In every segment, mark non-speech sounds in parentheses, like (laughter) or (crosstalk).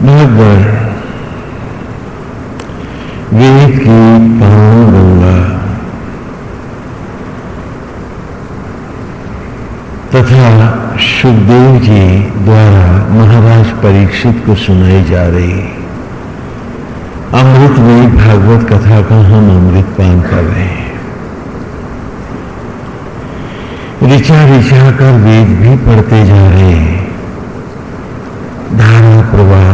भगवान की पावन गंगा तथा सुखदेव जी द्वारा महाराज परीक्षित को सुनाई जा रही। अमृत में भागवत कथा का हम अमृत पान कर रहे हैं। ऋचा ऋचा कर वेद भी पढ़ते जा रहे हैं। धारा प्रवाह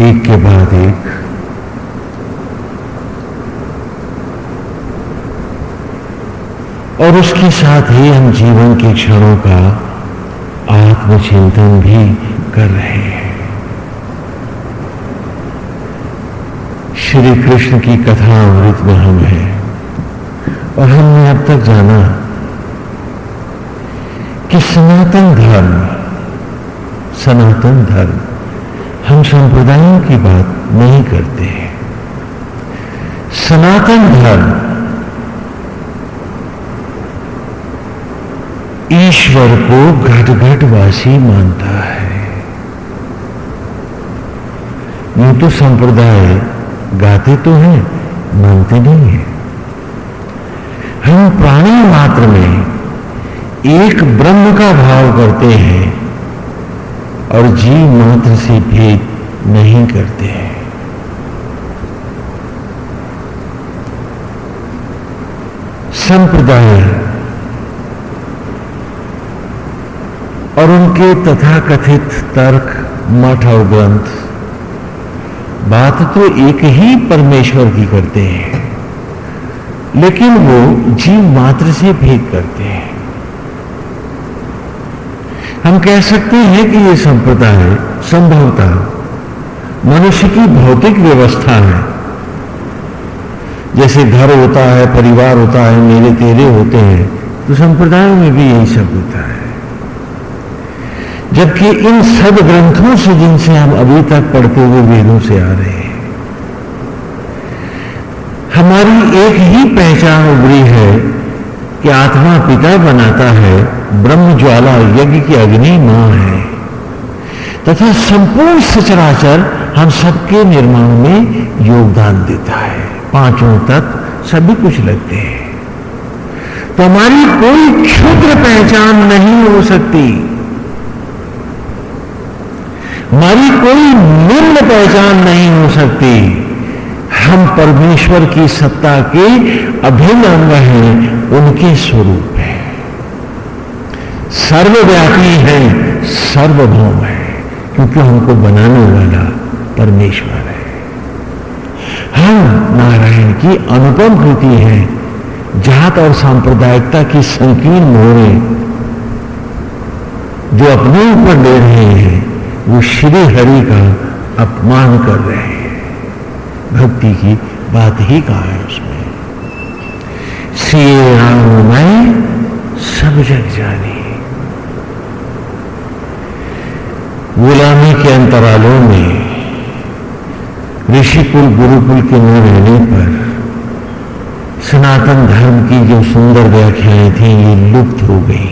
एक के बाद एक। और उसके साथ ही हम जीवन के क्षणों का आत्मचिंतन भी कर रहे हैं। श्री कृष्ण की कथा अमृत में हम हैं। और हमने अब तक जाना कि सनातन धर्म सनातन धर्म हम संप्रदायों की बात नहीं करते हैं। सनातन धर्म ईश्वर को घट घटवासी मानता है। यूँ तो संप्रदाय गाते तो हैं, मानते नहीं है। हम प्राणी मात्र में एक ब्रह्म का भाव करते हैं और जीव मात्र से भेद नहीं करते हैं। संप्रदाय और उनके तथाकथित तर्क, मठ और ग्रंथ, बात तो एक ही परमेश्वर की करते हैं, लेकिन वो जीव मात्र से भेद करते हैं हम कह सकते हैं कि ये संप्रदाय संभवतः मनुष्य की भौतिक व्यवस्था है। जैसे घर होता है, परिवार होता है मेरे तेरे होते हैं तो संप्रदायों में भी यही सब होता है। जबकि इन सब ग्रंथों से जिनसे हम अभी तक पढ़ते हुए वेदों से आ रहे हैं, हमारी एक ही पहचान उभरी है कि आत्मा पिता बनाता है, ब्रह्म ज्वाला यज्ञ की अग्नि माँ है। तथा संपूर्ण सचराचर हम सबके निर्माण में योगदान देता है। पाँचों तत्व सभी कुछ लगते हैं। तो हमारी कोई क्षुद्र पहचान नहीं हो सकती। हमारी कोई निम्न पहचान नहीं हो सकती। हम परमेश्वर की सत्ता के अभिन्न अंग हैं उनके स्वरूप है। सर्वव्यापी है, सर्वभौम है, क्योंकि हमको बनाने वाला परमेश्वर है। हम नारायण की अनुपम कृति है, जात और सांप्रदायिकता की संकीर्ण मोहरे, जो अपने ऊपर ले रहे हैं, वो श्री हरि का अपमान कर रहे हैं। भक्ति की बात ही कहा है उसमें। श्री राम मैं सब जग जानी। गुलामी के अंतरालों में ऋषिकुल गुरुकुल के न रहने पर सनातन धर्म की जो सुंदर व्याख्याएँ थी, ये लुप्त हो गई।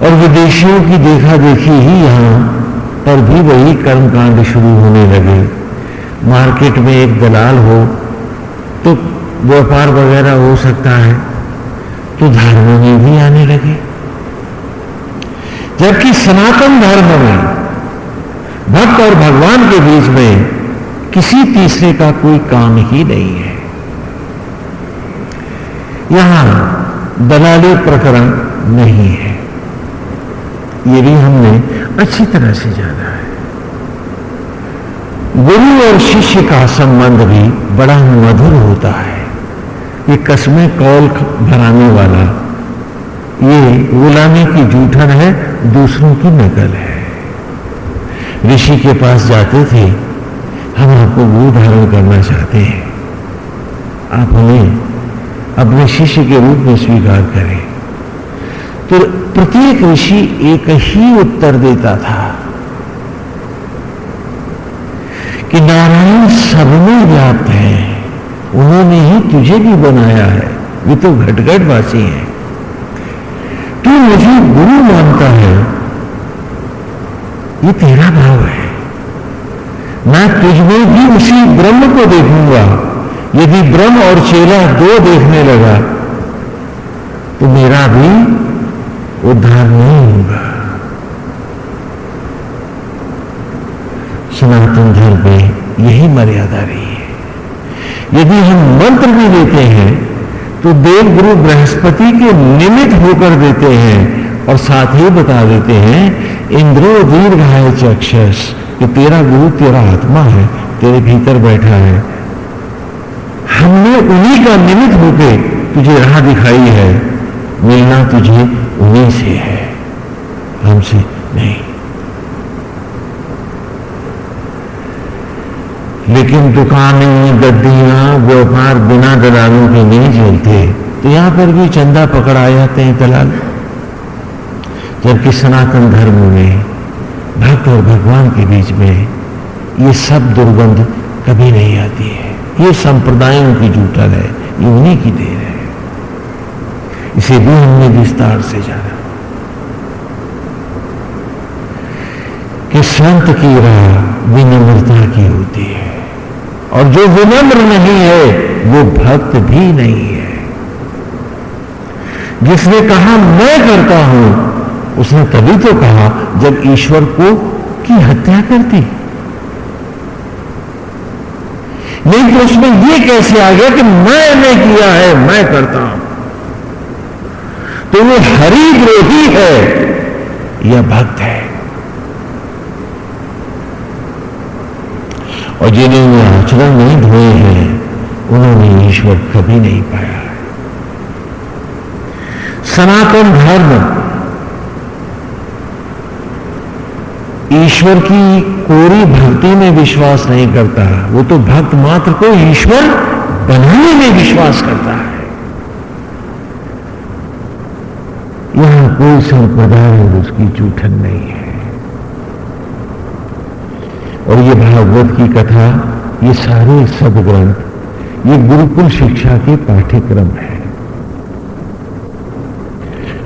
और विदेशियों की देखा देखी ही यहाँ पर भी वही कर्मकांड शुरू होने लगे। मार्केट में एक दलाल हो तो व्यापार वगैरह हो सकता है तो धर्म में भी आने लगे। जबकि सनातन धर्म में, भक्त और भगवान के बीच में किसी तीसरे का कोई काम ही नहीं है। यहाँ दलाली प्रकरण नहीं है। ये भी हमने अच्छी तरह से जाना है। गुरु और शिष्य का संबंध भी बड़ा मधुर होता है। ये कस्में कौल भराने वाला, ये गुलामी की जूठन है, दूसरों की नकल है। ऋषि के पास जाते थे, हम आपको गुरु धारण करना चाहते हैं। आप हमें अपने शिष्य के रूप में स्वीकार करें। तो प्रत्येक ऋषि एक ही उत्तर देता था कि नारायण सब में व्याप्त है। उन्होंने ही तुझे भी बनाया है। वे तो घटघट वासी हैं। तू मुझे गुरु मानता है। ये तेरा भाव है। मैं तुझमें भी उसी ब्रह्म को देखूँगा। यदि ब्रह्म और चेला दो देखने लगा तो मेरा भी उद्धार नहीं होगा। सनातन धर्म में यही मर्यादा रही। यदि हम मंत्र भी देते हैं तो देव गुरु बृहस्पति के निमित्त होकर देते हैं और साथ ही बता देते हैं, इंद्रो दीर्घाय चक्षस कि तेरा गुरु, तेरा आत्मा है, तेरे भीतर बैठा है। हमने उन्हीं का निमित्त होके तुझे राह दिखाई है, मिलना तुझे उन्हीं से है, हमसे नहीं। लेकिन दुकानें, गड्डियाँ व्यापार बिना दलालों के नहीं चलते तो यहाँ पर भी चंदा पकड़ आ जाते हैं दलाल। जबकि सनातन धर्म में, भक्त और भगवान के बीच में ये सब दुर्गंध कभी नहीं आती है। ये संप्रदायों की जूटल है, ये उन्हीं की देर है। इसे भी हमने विस्तार से जाना। कि संत की राह विनम्रता की होती है। और जो विनम्र नहीं है, वो भक्त भी नहीं है। जिसने कहा, मैं करता हूँ, उसने तभी तो कहा, जब ईश्वर को, की हत्या करती नहीं तो उसमें यह कैसे आ गया कि मैंने किया है, मैं करता हूँ। तो वो हरिद्रोही है या भक्त है? और जिन्होंने आचरण नहीं धोए हैं, उन्होंने ईश्वर कभी नहीं पाया। सनातन धर्म ईश्वर की कोरी भक्ति में विश्वास नहीं करता, वो तो भक्त मात्र को ईश्वर बनाने में विश्वास करता है। यहाँ कोई संप्रदाय उसकी जूठन नहीं है। और ये भागवत की कथा, ये सारे सदग्रंथ, ये गुरुकुल शिक्षा के पाठ्यक्रम है।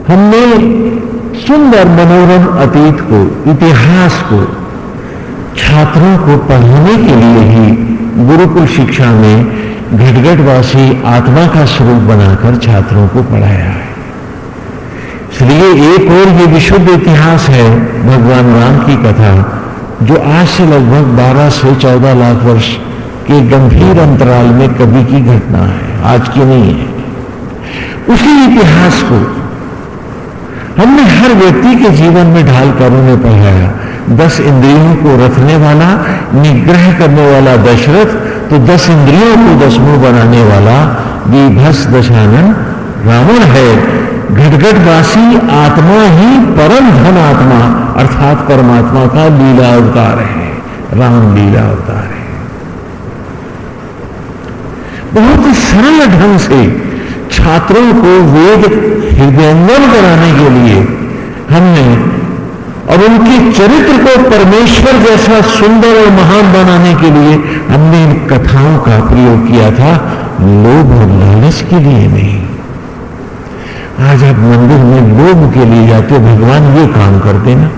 हमने सुंदर मनोरम अतीत को, इतिहास को, छात्रों को पढ़ाने के लिए ही गुरुकुल शिक्षा में घटघटवासी आत्मा का स्वरूप बनाकर छात्रों को पढ़ाया है। इसलिए एक और ये विशुद्ध इतिहास है, भगवान राम की कथा जो आज से लगभग 12 से 14 लाख वर्ष के गंभीर अंतराल में कभी की घटना है, आज की नहीं है। उसी इतिहास को हमने हर व्यक्ति के जीवन में ढालकर उन्हें पढ़ाया। दस इंद्रियों को रखने वाला, निग्रह करने वाला दशरथ तो दस इंद्रियों को दसमों बनाने वाला विभस दशानन रावण है। घटघटवासी आत्मा ही परम धन आत्मा अर्थात परमात्मा का लीला अवतार है, राम लीला अवतार है। बहुत सरल ढंग से छात्रों को वेद हृदयंगम कराने के लिए हमने और उनके चरित्र को परमेश्वर जैसा सुंदर और महान बनाने के लिए हमने इन कथाओं का प्रयोग किया था, लोभ और लालच के लिए नहीं। आज आप मंदिर में लोभ के लिए जाते भगवान ये काम करते ना।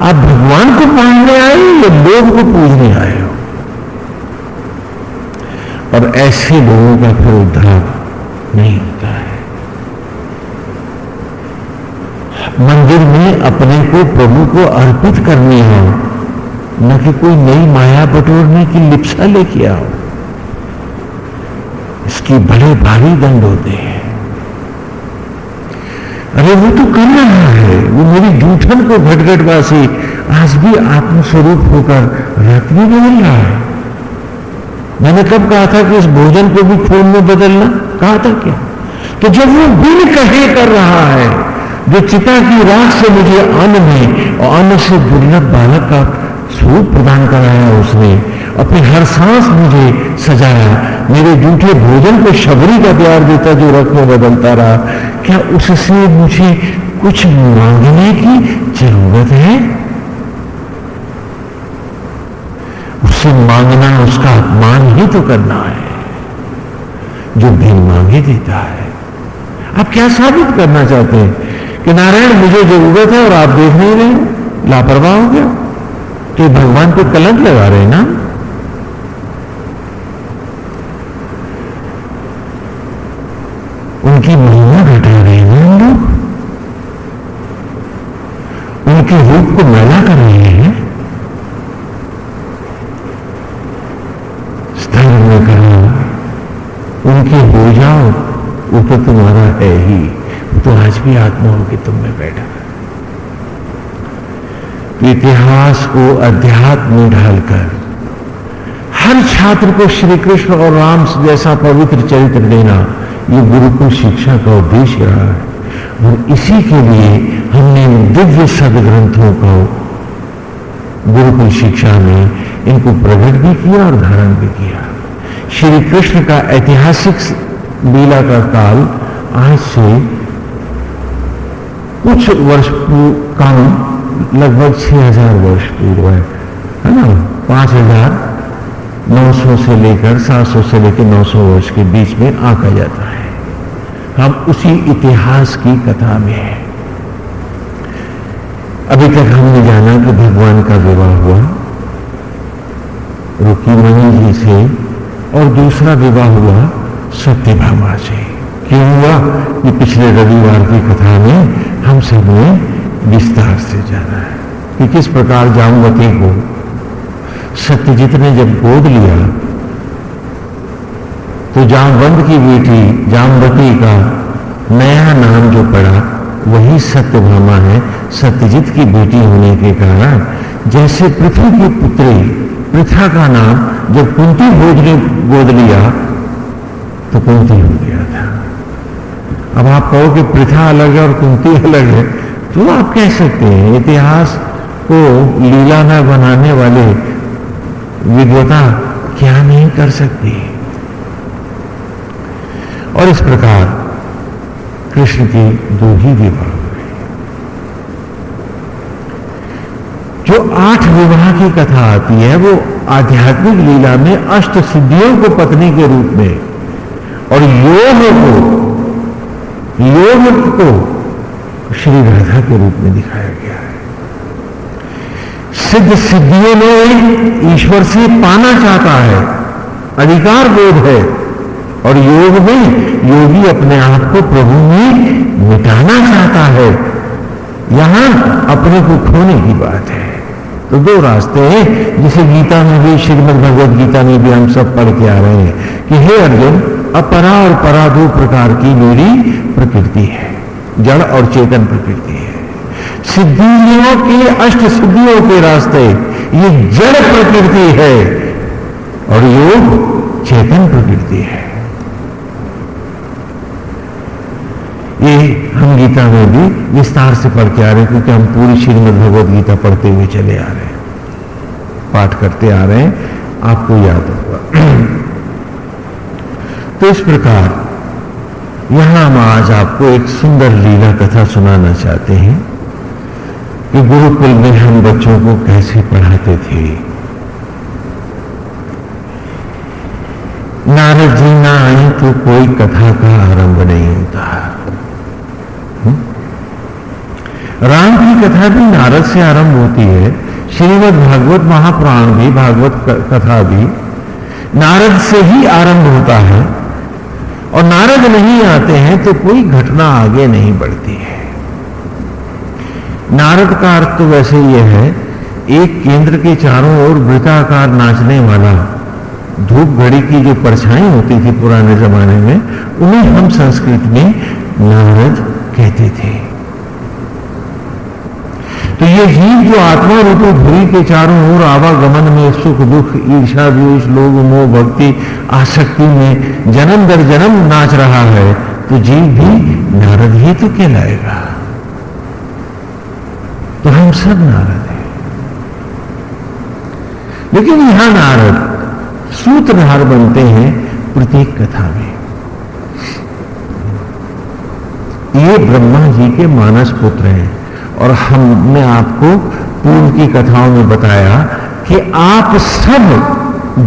आप भगवान को पाने आए या लोभ को पूजने आए हो? और ऐसे लोगों का फिर उद्धार नहीं होता है। मंदिर में अपने को प्रभु को अर्पित करनी हो, न कि कोई नई माया बटोरने की लिप्सा लेके आओ। इसकी बड़े भारी दंड होते हैं। अरे वो तो कर रहा है। वो मेरी जूठन को घटघटवासी, आज भी आत्मस्वरूप होकर भी बदल रहा है। मैंने कब कहा था कि इस भोजन को भी खून में बदलना। कहा था क्या? तो जब वो बिन कहे कर रहा है, जो चिता की राख से मुझे अन्न में और अन्न से दुर्लभ बालक का स्वरूप प्रदान कराया उसने अपनी हर सांस मुझे सजाया। मेरे जूठे भोजन को शबरी का प्यार देता जो में बदलता रहा। क्या उससे मुझे कुछ मांगने की ज़रूरत है? उससे मांगना उसका अपमान ही तो करना है, जो भी मांगे देता है। आप क्या साबित करना चाहते हैं कि नारायण मुझे ज़रूरत है और आप देख नहीं रहे? लापरवाह हो गया। तो भगवान को कलंक लगा रहे हैं ना? उनकी महिमा घटा रहे हैं हम लोग उनके रूप को मैला कर रहे हैं। स्थल में कहा, उनके हो जाओ वो तो तुम्हारा है ही। तो आज भी आत्मा होगी तुम में बैठा इतिहास को अध्यात्म में ढालकर, हर छात्र को श्री कृष्ण और राम जैसा पवित्र चरित्र देना ये गुरुकुल शिक्षा का उद्देश्य रहा है, और इसी के लिए हमने दिव्य सदग्रंथों को गुरुकुल शिक्षा में इनको प्रकट भी किया और धारण भी किया। श्री कृष्ण का ऐतिहासिक लीला का काल आज से कुछ वर्ष कम, लगभग छह हज़ार वर्ष पूर्व है है ना? पाँच हज़ार नौ सौ से लेकर सात सौ से लेकर नौ सौ वर्ष के बीच में आका जाता है। हम उसी इतिहास की कथा में है। अभी तक हमने जाना कि भगवान का विवाह हुआ। रुकीमणि जी से और दूसरा विवाह हुआ सत्यभामा से। क्यों हुआ? कि पिछले रविवार की कथा में हम सबने विस्तार से जाना है कि किस प्रकार जामवती को सत्यजीत ने जब गोद लिया तो जामवंत की बेटी जामवती का नया नाम जो पड़ा, वही सत्यभामा है। सत्यजित की बेटी होने के कारण जैसे पृथ्वी की पुत्री पृथा का नाम जब कुंती भोज ने गोद लिया तो कुंती हो गया था। अब आप कहो कि प्रथा अलग है और कुंती अलग है तो आप कह सकते हैं, इतिहास को लीला न बनाने वाले विद्वता क्या नहीं कर सकती? और इस प्रकार कृष्ण की दो ही। विवाह जो आठ विवाह की कथा आती है, वो आध्यात्मिक लीला में अष्ट सिद्धियों को पत्नी के रूप में और योग को योग को श्री राधा के रूप में दिखाया गया है। सिद्ध सिद्धियों में ईश्वर से पाना चाहता है, अधिकार बोध है। और योग में योगी अपने आप को प्रभु में मिटाना चाहता है। यहाँ अपने को खोने की बात है। तो दो रास्ते हैं। जिसे गीता में भी, श्रीमद भगवद गीता में भी हम सब पढ़ के आ रहे हैं कि हे अर्जुन, अपरा और परा दो प्रकार की मेरी प्रकृति है। जड़ और चेतन प्रकृति है। सिद्धियों के, अष्ट सिद्धियों के रास्ते ये जड़ प्रकृति है और योग चेतन प्रकृति है। ये हम गीता में भी विस्तार से पढ़ के आ रहे हैं, क्योंकि हम पूरी श्रीमद भगवद गीता पढ़ते हुए चले आ रहे हैं। पाठ करते आ रहे हैं। आपको याद होगा। तो इस प्रकार, यहाँ हम आज आपको एक सुंदर लीला कथा सुनाना चाहते हैं, कि गुरुकुल में हम बच्चों को कैसे पढ़ाते थे। नारद जी, ना आए तो कोई कथा का आरंभ नहीं होता? राम की कथा भी नारद से आरंभ होती है। श्रीमद भागवत महापुराण भी, भागवत कथा भी नारद से ही आरंभ होता है। और नारद नहीं आते हैं तो कोई घटना आगे नहीं बढ़ती है। नारद का अर्थ तो वैसे यह है, एक केंद्र के चारों ओर वृताकार नाचने वाला, धूप घड़ी की जो परछाई होती थी पुराने जमाने में, उन्हें हम संस्कृत में नारद कहते थे। तो ये जीव जो आत्मा रूपी भूरी के चारों ओर आवागमन में सुख, दुख ईर्षा द्वेष लोग मोह, भक्ति, आसक्ति में जन्म दर जन्म नाच रहा है तो जीव भी नारद ही तो कहलाएगा। तो हम सब नारद हैं। लेकिन यहाँ नारद सूत्रधार बनते हैं प्रत्येक कथा में। ये ब्रह्मा जी के मानस पुत्र हैं। और हमने आपको पूर्व की कथाओं में बताया कि आप सब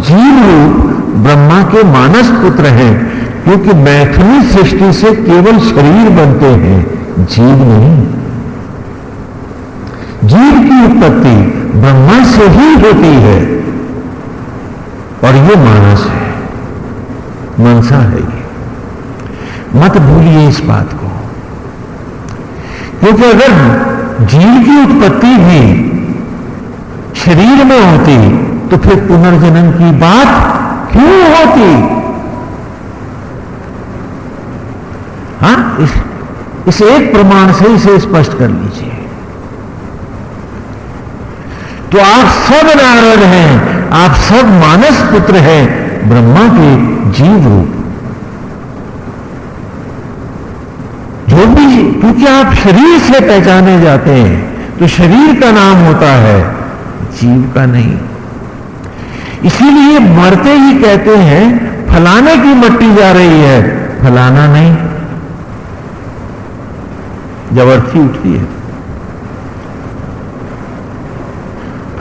जीव रूप ब्रह्मा के मानस पुत्र हैं, क्योंकि मैथिली सृष्टि से केवल शरीर बनते हैं, जीव नहीं। जीव की उत्पत्ति ब्रह्मा से ही होती है, और ये मानस है, मनसा है ये। मत भूलिए इस बात को, क्योंकि अगर जीव की उत्पत्ति भी शरीर में होती तो फिर पुनर्जन्म की बात क्यों होती? हाँ इस, इस एक प्रमाण से इसे स्पष्ट कर लीजिए। तो आप सब नारद हैं आप सब मानस पुत्र हैं ब्रह्मा के जीव रूप जो भी क्योंकि आप शरीर से पहचाने जाते हैं तो शरीर का नाम होता है जीव का नहीं। इसीलिए मरते ही कहते हैं, फलाने की मट्टी जा रही है, फलाना नहीं। जब अर्थी उठती है।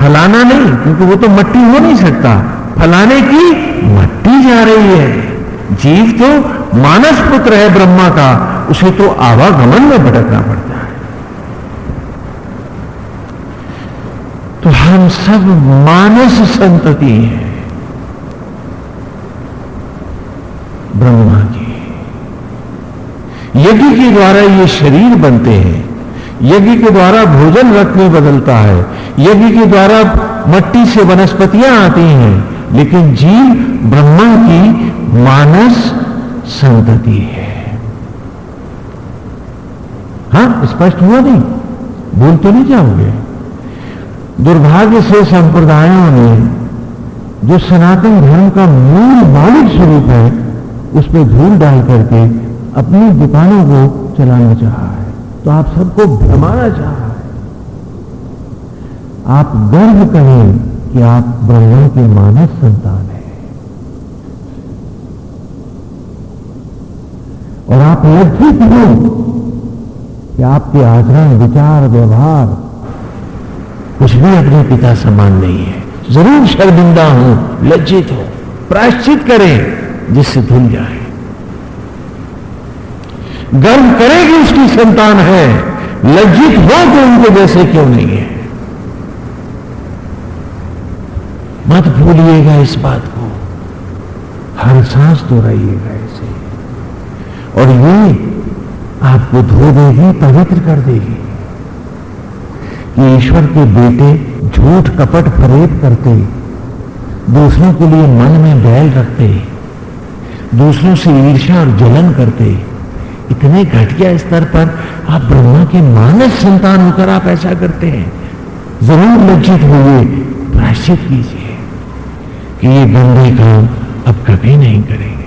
फलाना नहीं, क्योंकि वो तो मट्टी हो नहीं सकता। फलाने की मट्टी जा रही है। जीव तो मानस पुत्र है ब्रह्मा का उसे तो आवागमन में भटकना पड़ता है। तो हम सब मानस संतति हैं। ब्रह्मा की। यज्ञ के द्वारा ये शरीर बनते हैं। यज्ञ के द्वारा भोजन रक्त में बदलता है। यज्ञ के द्वारा मट्टी से वनस्पतियाँ आती हैं। लेकिन जीव ब्रह्मा की मानस संतति है। हाँ स्पष्ट हुआ नहीं। भूल तो नहीं जाओगे। दुर्भाग्य से संप्रदायों ने जो सनातन धर्म का मूल मौलिक स्वरूप है, उस पर धूल डाल करके अपनी दुकानों को चलाना चाहा है। तो आप सबको भ्रमाना चाह है। आप गर्व करें कि आप ब्रह्मा के मानस संतान हैं। और आप लज्जित हो कि आपके आचरण विचार, व्यवहार कुछ भी अपने पिता समान नहीं है। ज़रूर शर्मिंदा हो, लज्जित हो, प्रायश्चित करें, जिससे धुल जाए। गर्व करेगी उसकी संतान है, लज्जित हो तो उनके जैसे क्यों नहीं है? मत भूलिएगा इस बात को। हर सांस दोहराइएगा ऐसे और ये आपको धो देगी पवित्र कर देगी। कि ईश्वर के बेटे झूठ कपट फरेब करते, दूसरों के लिए मन में बैल रखते, दूसरों से ईर्ष्या और जलन करते। इतने घटिया स्तर पर आप ब्रह्मा के मानस संतान होकर आप ऐसा करते हैं। ज़रूर लज्जित हुए प्राश्चित कीजिए, कि ये गंदे काम अब कभी नहीं करेंगे।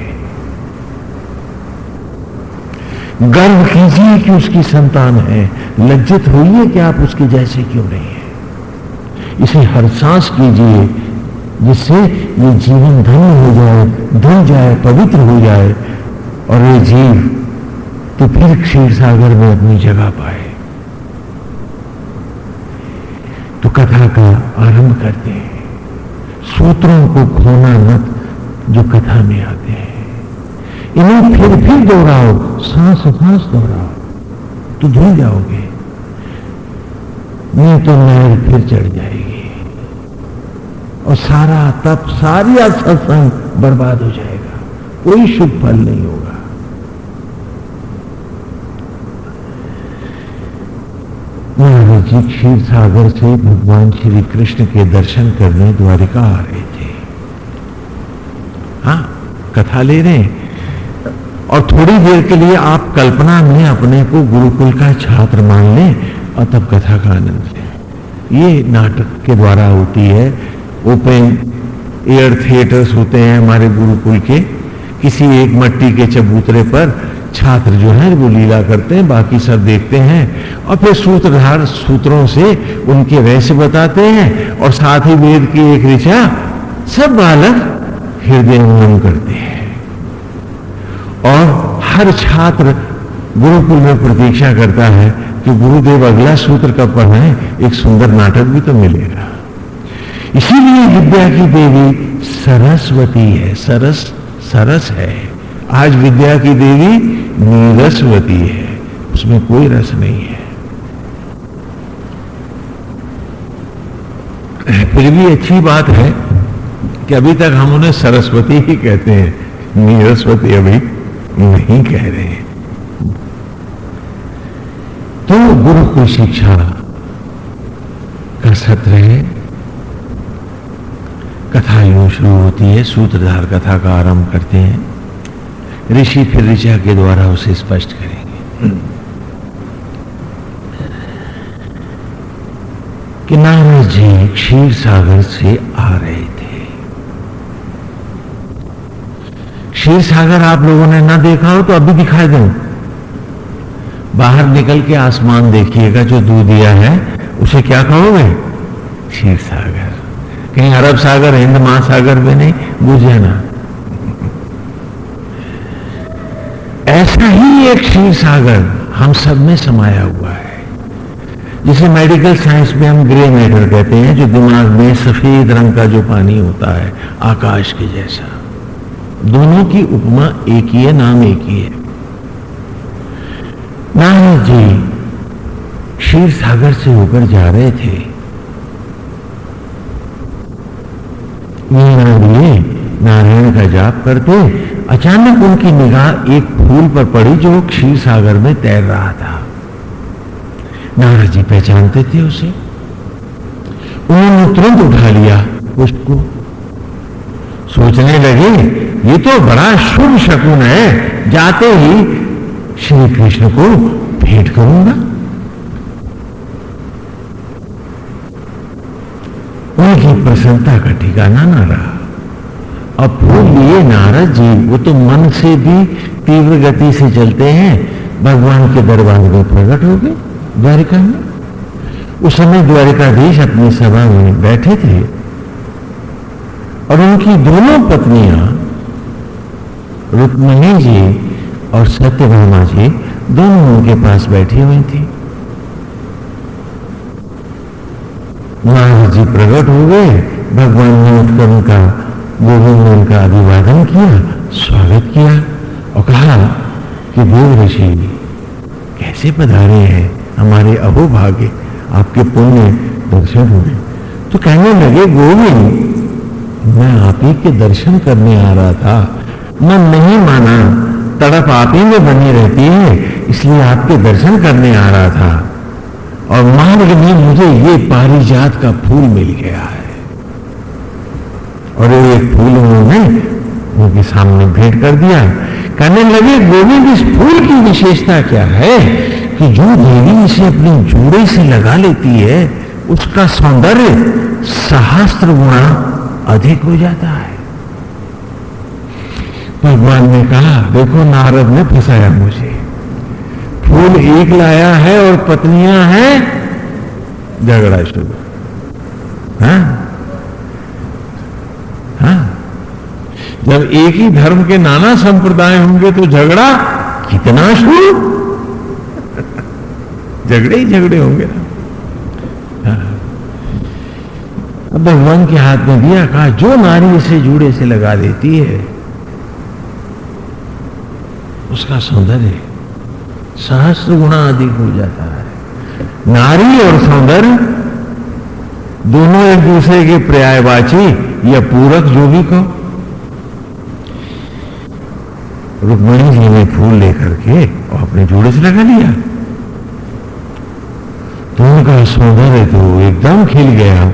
गर्व कीजिए कि उसकी संतान है। लज्जित होइए कि आप उसके जैसे क्यों नहीं है। इसे हर सांस कीजिए, जिससे ये जीवन धन्य हो जाए, धुल जाए, पवित्र हो जाए, और ये जीव तो फिर क्षीर सागर में अपनी जगह पाए। तो कथा का आरंभ करते हैं। सूत्रों को खोना मत जो कथा में आते हैं। इन्हें फिर फिर दोहराओ। सांस सांस दोहराओ। तो धुल जाओगे। नहीं तो लहर फिर चढ़ जाएगी। और सारा तप, सारी सत्संग बर्बाद हो जाएगा। कोई शुभ फल नहीं होगा। जी, क्षीर सागर से भगवान श्री कृष्ण के दर्शन करने द्वारिका आ रहे थे। हाँ कथा ले रहे हैं। और थोड़ी देर के लिए आप कल्पना में अपने को गुरुकुल का छात्र मान लें, और तब कथा का आनंद लें। ये नाटक के द्वारा होती है। ओपन एयर थिएटर्स होते हैं हमारे गुरुकुल के। किसी एक मट्टी के चबूतरे पर छात्र जो है, वो लीला करते हैं, बाकी सब देखते हैं, और फिर सूत्रधार सूत्रों से उनके वैसे बताते हैं, और साथ ही वेद की एक ऋचा, सब बालक हृदय करते हैं। और हर छात्र गुरुकुल में प्रतीक्षा करता है कि गुरुदेव अगला सूत्र कब पढ़ाए? एक सुंदर नाटक भी तो मिलेगा। इसीलिए विद्या की देवी सरस्वती है, सरस सरस है। आज विद्या की देवी नीरसवती है, उसमें कोई रस नहीं है। फिर भी अच्छी बात है कि अभी तक हम उन्हें सरस्वती ही कहते हैं नीरस्वती अभी। नहीं कह रहे हैं। तो गुरु की शिक्षा का सत्र है। कथा यूँ शुरू होती है, सूत्रधार कथा का आरंभ करते हैं। ऋषि फिर ऋषा के द्वारा उसे स्पष्ट करेंगे। कि नारद जी क्षीर सागर से आ रहे थे। क्षीर सागर आप लोगों ने ना देखा हो तो अभी दिखाई दो। बाहर निकल के आसमान देखिएगा जो दूध दिया है, उसे क्या कहोगे? क्षीर सागर कहीं अरब सागर, हिंद महासागर में नहीं बुझे ना। ऐसा ही एक क्षीर सागर हम सब में समाया हुआ है, जिसे मेडिकल साइंस में हम ग्रे मैटर कहते हैं, जो दिमाग में सफ़ेद रंग का जो पानी होता है, आकाश के जैसा। दोनों की उपमा एक ही है, नाम एक ही है। नारद जी क्षीर सागर से होकर जा रहे थे। नारायण का जाप करते अचानक उनकी निगाह एक फूल पर पड़ी जो क्षीर सागर में तैर रहा था। नारद जी पहचानते थे उसे। उन्होंने तुरंत उठा लिया उसको। सोचने लगे ये तो बड़ा शुभ शकुन है। जाते ही श्री कृष्ण को भेंट करूँगा। उनकी प्रसन्नता का ठिकाना ना रहा। अब फूल लिए नारद जी, वो तो मन से भी तीव्र गति से चलते हैं। भगवान के दरबार में प्रकट हो गए द्वारिका में। उस समय द्वारिकाधीश अपनी सभा में बैठे थे। और उनकी दोनों पत्नियाँ रुक्मणी जी और सत्यभामा जी दोनों उनके पास बैठी हुई थी। महाराज जी प्रकट हो गए। भगवान ने उठकर उनका गोविंद ने उनका अभिवादन किया, स्वागत किया और कहा कि देव ऋषि, कैसे पधारे हैं हमारे अहोभाग्य? आपके पुण्य दर्शन हुए। तो कहने लगे, गोविंद, मैं आप ही के दर्शन करने आ रहा था। मैं नहीं माना। तड़प आप ही में बनी रहती है। इसलिए आपके दर्शन करने आ रहा था। और मार्ग में मुझे ये पारिजात का फूल मिल गया है। और एक फूल उन्होंने उनके सामने भेंट कर दिया। कहने लगे, गोविंद, इस फूल की विशेषता क्या है कि जो देवी इसे अपने जूड़े से लगा लेती है, उसका सौंदर्य सहस्त्र गुणा अधिक हो जाता है? भगवान ने कहा, देखो नारद ने फंसाया मुझे। फूल एक लाया है और पत्नियाँ हैं। झगड़ा शुरू। हाँ? हाँ? जब एक ही धर्म के नाना संप्रदाय होंगे तो झगड़ा कितना शुरू? (laughs) झगड़े ही झगड़े होंगे ना। हाँ। अब भगवान के हाथ में दिया कहा, जो नारी इसे जूड़े से लगा देती है उसका सौंदर्य सहस्त्र गुणा अधिक हो जाता है। नारी और सौंदर्य दोनों एक दूसरे के पर्यायवाची या पूरक जो भी कहो। रुक्मणी जी ने फूल लेकर के अपने जोड़े से लगा लिया। तो उनका सौंदर्य तो एकदम खिल गया।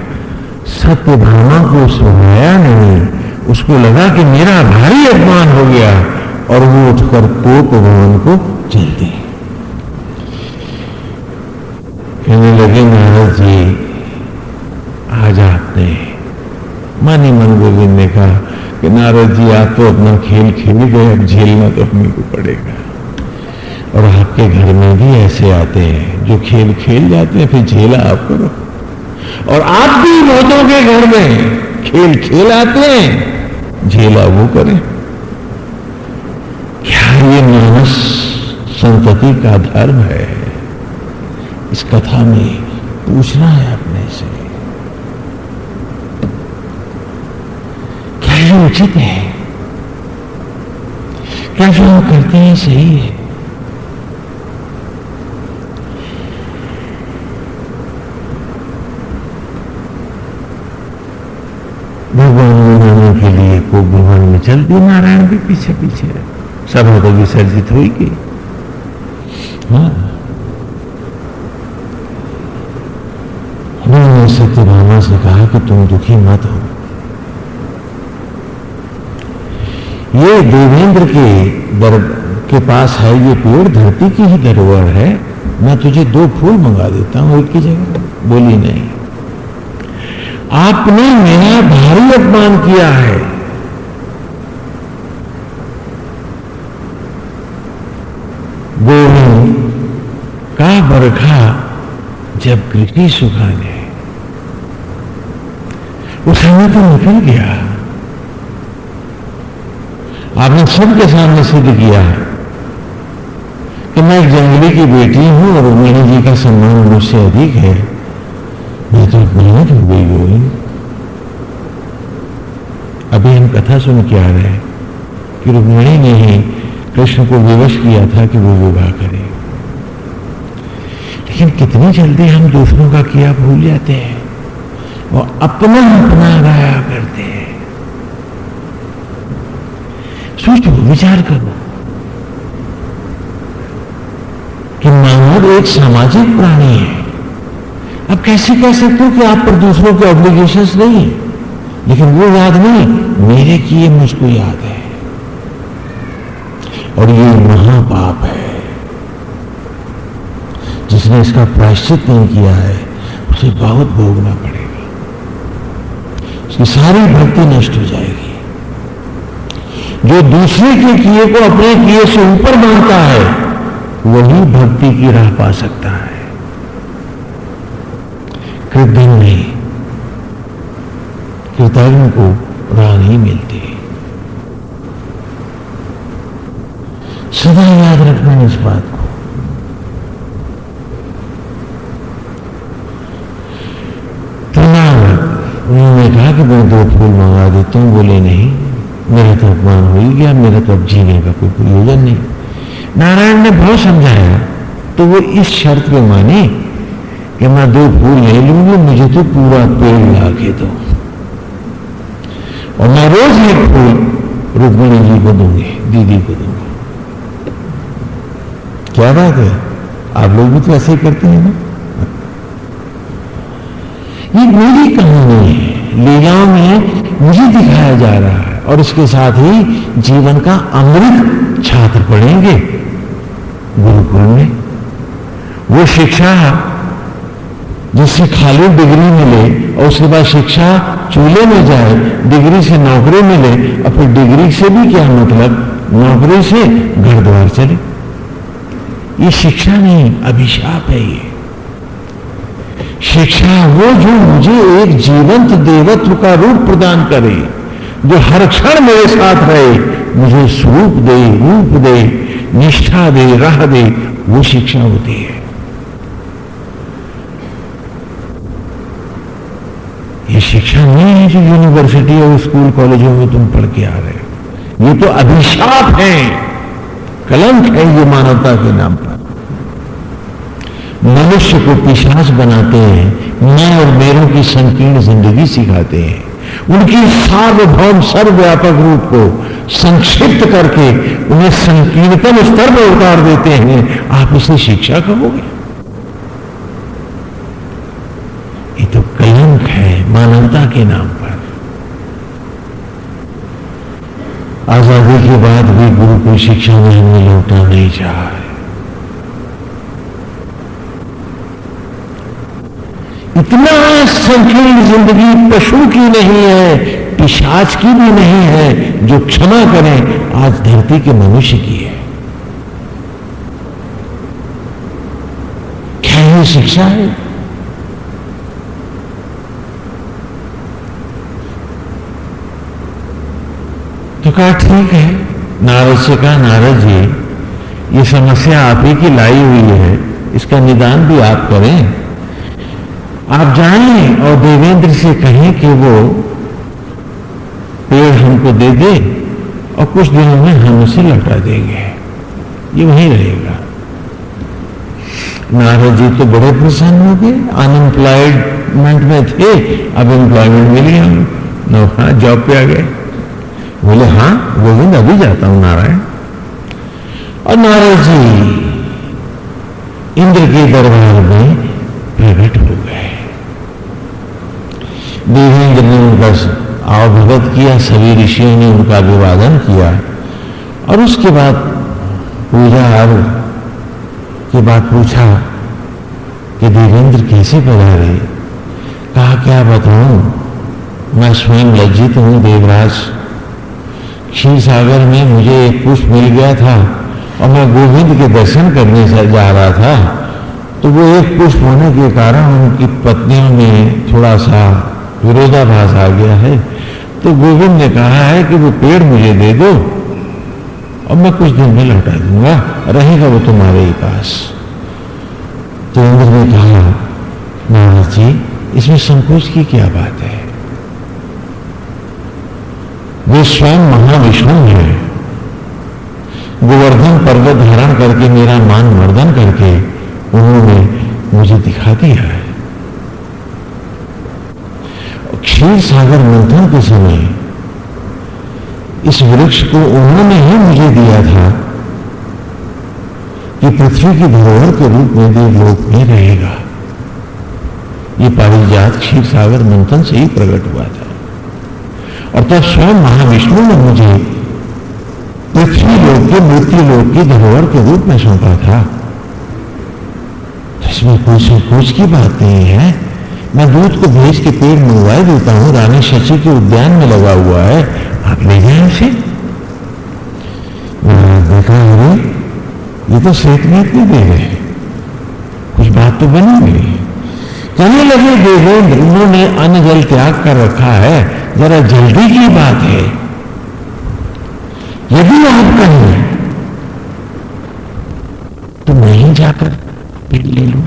सत्य भावना को सुनाया नहीं। उसको लगा कि मेरा भारी अपमान हो गया। और वो उठकर पोप भवन को चलते कहने लगे नारद जी, आज आपने मानी मन गोविंद ने कहा कि नारद जी, आप तो अपना खेल खेल गए, अब झेलना तो हमें को पड़ेगा। और आपके घर में भी ऐसे आते हैं, जो खेल खेल जाते हैं, फिर झेला आप करो। और आप भी बहुतों के घर में खेल खेल आते हैं, झेला वो करें। ये मानस संतति का धर्म है। इस कथा में पूछना है अपने से। क्या ये उचित है? क्या जो हम करते हैं सही है? भगवान मनाने के लिए को भगवान में चलती नारायण भी पीछे पीछे सभा तो विसर्जित हुई हाँ। उन्होंने सत्यभामा से कहा कि तुम दुखी मत हो। ये देवेंद्र के दर, के पास है, ये पेड़ धरती की ही धरोहर है। मैं तुझे दो फूल मंगा देता हूँ एक की जगह। बोली, नहीं। आपने मेरा भारी अपमान किया है गोविंद का बरखा जब कृषि सुखाने उस समय तो निकल गया। आपने सबके सामने सिद्ध किया कि मैं एक जंगली की बेटी हूँ और मेरी जी का सम्मान मुझसे अधिक है। मैं तो मेहनत हो गई। गोविंद अभी हम कथा सुन के आ रहे हैं कि रुक्मिणी ने ही कृष्ण को विवश किया था कि वो विवाह करे। लेकिन कितनी जल्दी हम दूसरों का किया भूल जाते हैं। और अपना अपना गाया करते हैं। सोचो विचार करो कि मानव एक सामाजिक प्राणी है। अब कैसे कह सकते हो कि आप पर दूसरों के ऑब्लिगेशन नहीं? लेकिन वो याद नहीं, मेरे किए मुझको याद है। और ये महापाप है। जिसने इसका प्रायश्चित नहीं किया है, उसे बहुत भोगना पड़ेगा। उसकी सारी भक्ति नष्ट हो जाएगी। जो दूसरे के किए को अपने किए से ऊपर मानता है, वही भक्ति की राह पा सकता है। कृतज्ञ नहीं। कृतज्ञ को राह नहीं मिलती। सदा याद रखना इस बात को उन्होंने कहा कि मैं दो फूल मंगा देता हूँ, बोले नहीं, मेरा तो अपमान हो ही गया, मेरा तो अब जीने का कोई प्रयोजन नहीं। नारायण ने बहुत समझाया तो वो इस शर्त पे माने कि मैं दो फूल ले लूँगी, मुझे तो पूरा पेड़ ला के दो। और मैं रोज एक फूल रुक्मणी जी को दूँगी, दीदी को दूँगी। क्या बात है? आप लोग भी तो ऐसे ही करते हैं ना? ये मेरी कहानी है। लीलाओं में मुझे दिखाया जा रहा है। और उसके साथ ही जीवन का अमृत छात्र पढ़ेंगे गुरुकुल में। वो शिक्षा जिससे खाली डिग्री मिले और उसके बाद शिक्षा चूल्हे में जाए, डिग्री से नौकरी मिले, और फिर डिग्री से भी क्या मतलब? नौकरी से घर द्वार चले। ये शिक्षा नहीं, अभिशाप है ये। शिक्षा वो जो मुझे एक जीवंत देवत्व का रूप प्रदान करे, जो हर क्षण मेरे साथ रहे, मुझे स्वरूप दे, रूप दे, निष्ठा दे, राह दे, वो शिक्षा होती है। ये शिक्षा नहीं है जो यूनिवर्सिटी और स्कूल कॉलेजों में तुम पढ़ के आ रहे हो। ये तो अभिशाप है, कलंक है ये मानवता के नाम पर। मनुष्य को पिशाच बनाते हैं, मैं और मेरों की संकीर्ण ज़िंदगी सिखाते हैं। उनकी सार्वभौम, सर्वव्यापक रूप को संक्षिप्त करके उन्हें संकीर्णतम स्तर पर उतार देते हैं। आप इसे शिक्षा कहोगे? ये तो कलंक है मानवता के नाम पर। आज़ादी के बाद भी गुरु को शिक्षा में हमें लौटा नहीं चाह इतना संकीर्ण ज़िंदगी पशु की नहीं है, पिशाच की भी नहीं है, जो क्षमा करें, आज धरती के मनुष्य की है। क्या ये शिक्षा है? तो कहा, ठीक है। नारद से कहा, नारद जी, ये समस्या आप ही की लाई हुई है, इसका निदान भी आप करें। आप जाएँ और देवेंद्र से कहें कि वो पेड़ हमको दे दे और कुछ दिनों में हम उसे लौटा देंगे। ये वहीं रहेगा। नारद जी तो बड़े प्रसन्न हो गए। अनएम्प्लॉयमेंट में थे। अब एम्प्लॉयमेंट मिल गया हाँ जॉब पे आ गए। बोले हाँ गोविंद, अभी जाता हूँ नारायण। और नारद जी इंद्र के दरबार में प्रकट हो गए। देवेंद्र ने उनका आवभगत किया, सभी ऋषियों ने उनका अभिवादन किया। और उसके बाद पूजा और के बाद पूछा कि देवेंद्र कैसे पधारे? कहा, क्या बताऊँ? मैं स्वयं लज्जित हूँ, देवराज। क्षीर सागर में मुझे एक पुष्प मिल गया था और मैं गोविंद के दर्शन करने से जा रहा था। तो वो एक पुष्प होने के कारण उनकी पत्नियों में थोड़ा सा विरोधाभास आ गया है। तो गोविंद ने कहा है कि वो पेड़ मुझे दे दो और मैं कुछ दिन में लौटा दूँगा। रहेगा वो तुम्हारे ही पास। तो इंद्र ने कहा महाराज जी, इसमें संकोच की क्या बात है? वे स्वयं महाविष्णु है। गोवर्धन पर्वत धारण करके मेरा मान मर्दन करके उन्होंने मुझे दिखा दिया है। क्षीर सागर मंथन के समय इस वृक्ष को उन्होंने ही मुझे दिया था कि पृथ्वी की धरोहर के रूप में देवलोक में रहेगा। ये पारिजात क्षीर सागर मंथन से ही प्रकट हुआ था। और तब स्वयं महाविष्णु ने मुझे पृथ्वी लोक के मृत्यु लोक की धरोहर के रूप में सौंपा था। इसमें कोई संकोच की बात नहीं है। मैं दूध को भेज के पेड़ मंगवाए देता हूँ, रानी शशि के उद्यान में लगा हुआ है। आप ले जाए उसे? देखा अरे ये तो सेतनीत नहीं दे रहे कुछ बात तो बनी नहीं। कहने लगे, देवेंद्र, उन्होंने अन्न जल त्याग कर रखा है। जरा जल्दी की बात है। यदि आप कहें तो मैं ही जाकर पेड़ ले लू।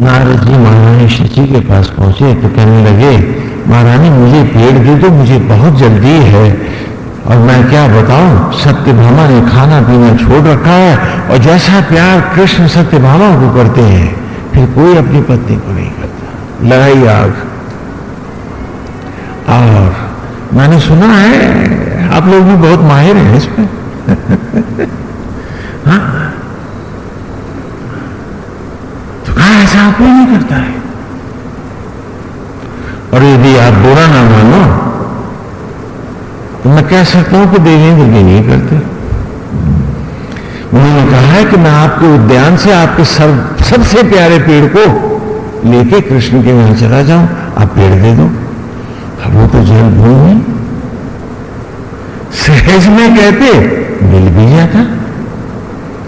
नारद जी महारानी शशि के पास पहुँचे तो कहने लगे, महारानी, मुझे पेड़ दे दो, मुझे बहुत जल्दी है। और मैं क्या बताऊँ? सत्यभामा ने खाना पीना छोड़ रखा है और जैसा प्यार कृष्ण सत्यभामा को करते हैं, फिर कोई अपनी पत्नी को नहीं करता। लड़ाई आग। और मैंने सुना है, आप लोग भी बहुत माहिर हैं इसमें (laughs) हाँ ऐसा कोई नहीं करता है। और यदि आप बुरा ना मानो तो मैं कह सकता हूँ कि देवेंद्र भी नहीं करते? उन्होंने कहा है कि मैं आपके उद्यान से आपके सर सबसे प्यारे पेड़ को लेके कृष्ण के वहाँ चला जाऊँ। आप पेड़ दे दो। अब वो तो जल भूमि सहज में कहते, मिल भी जाता।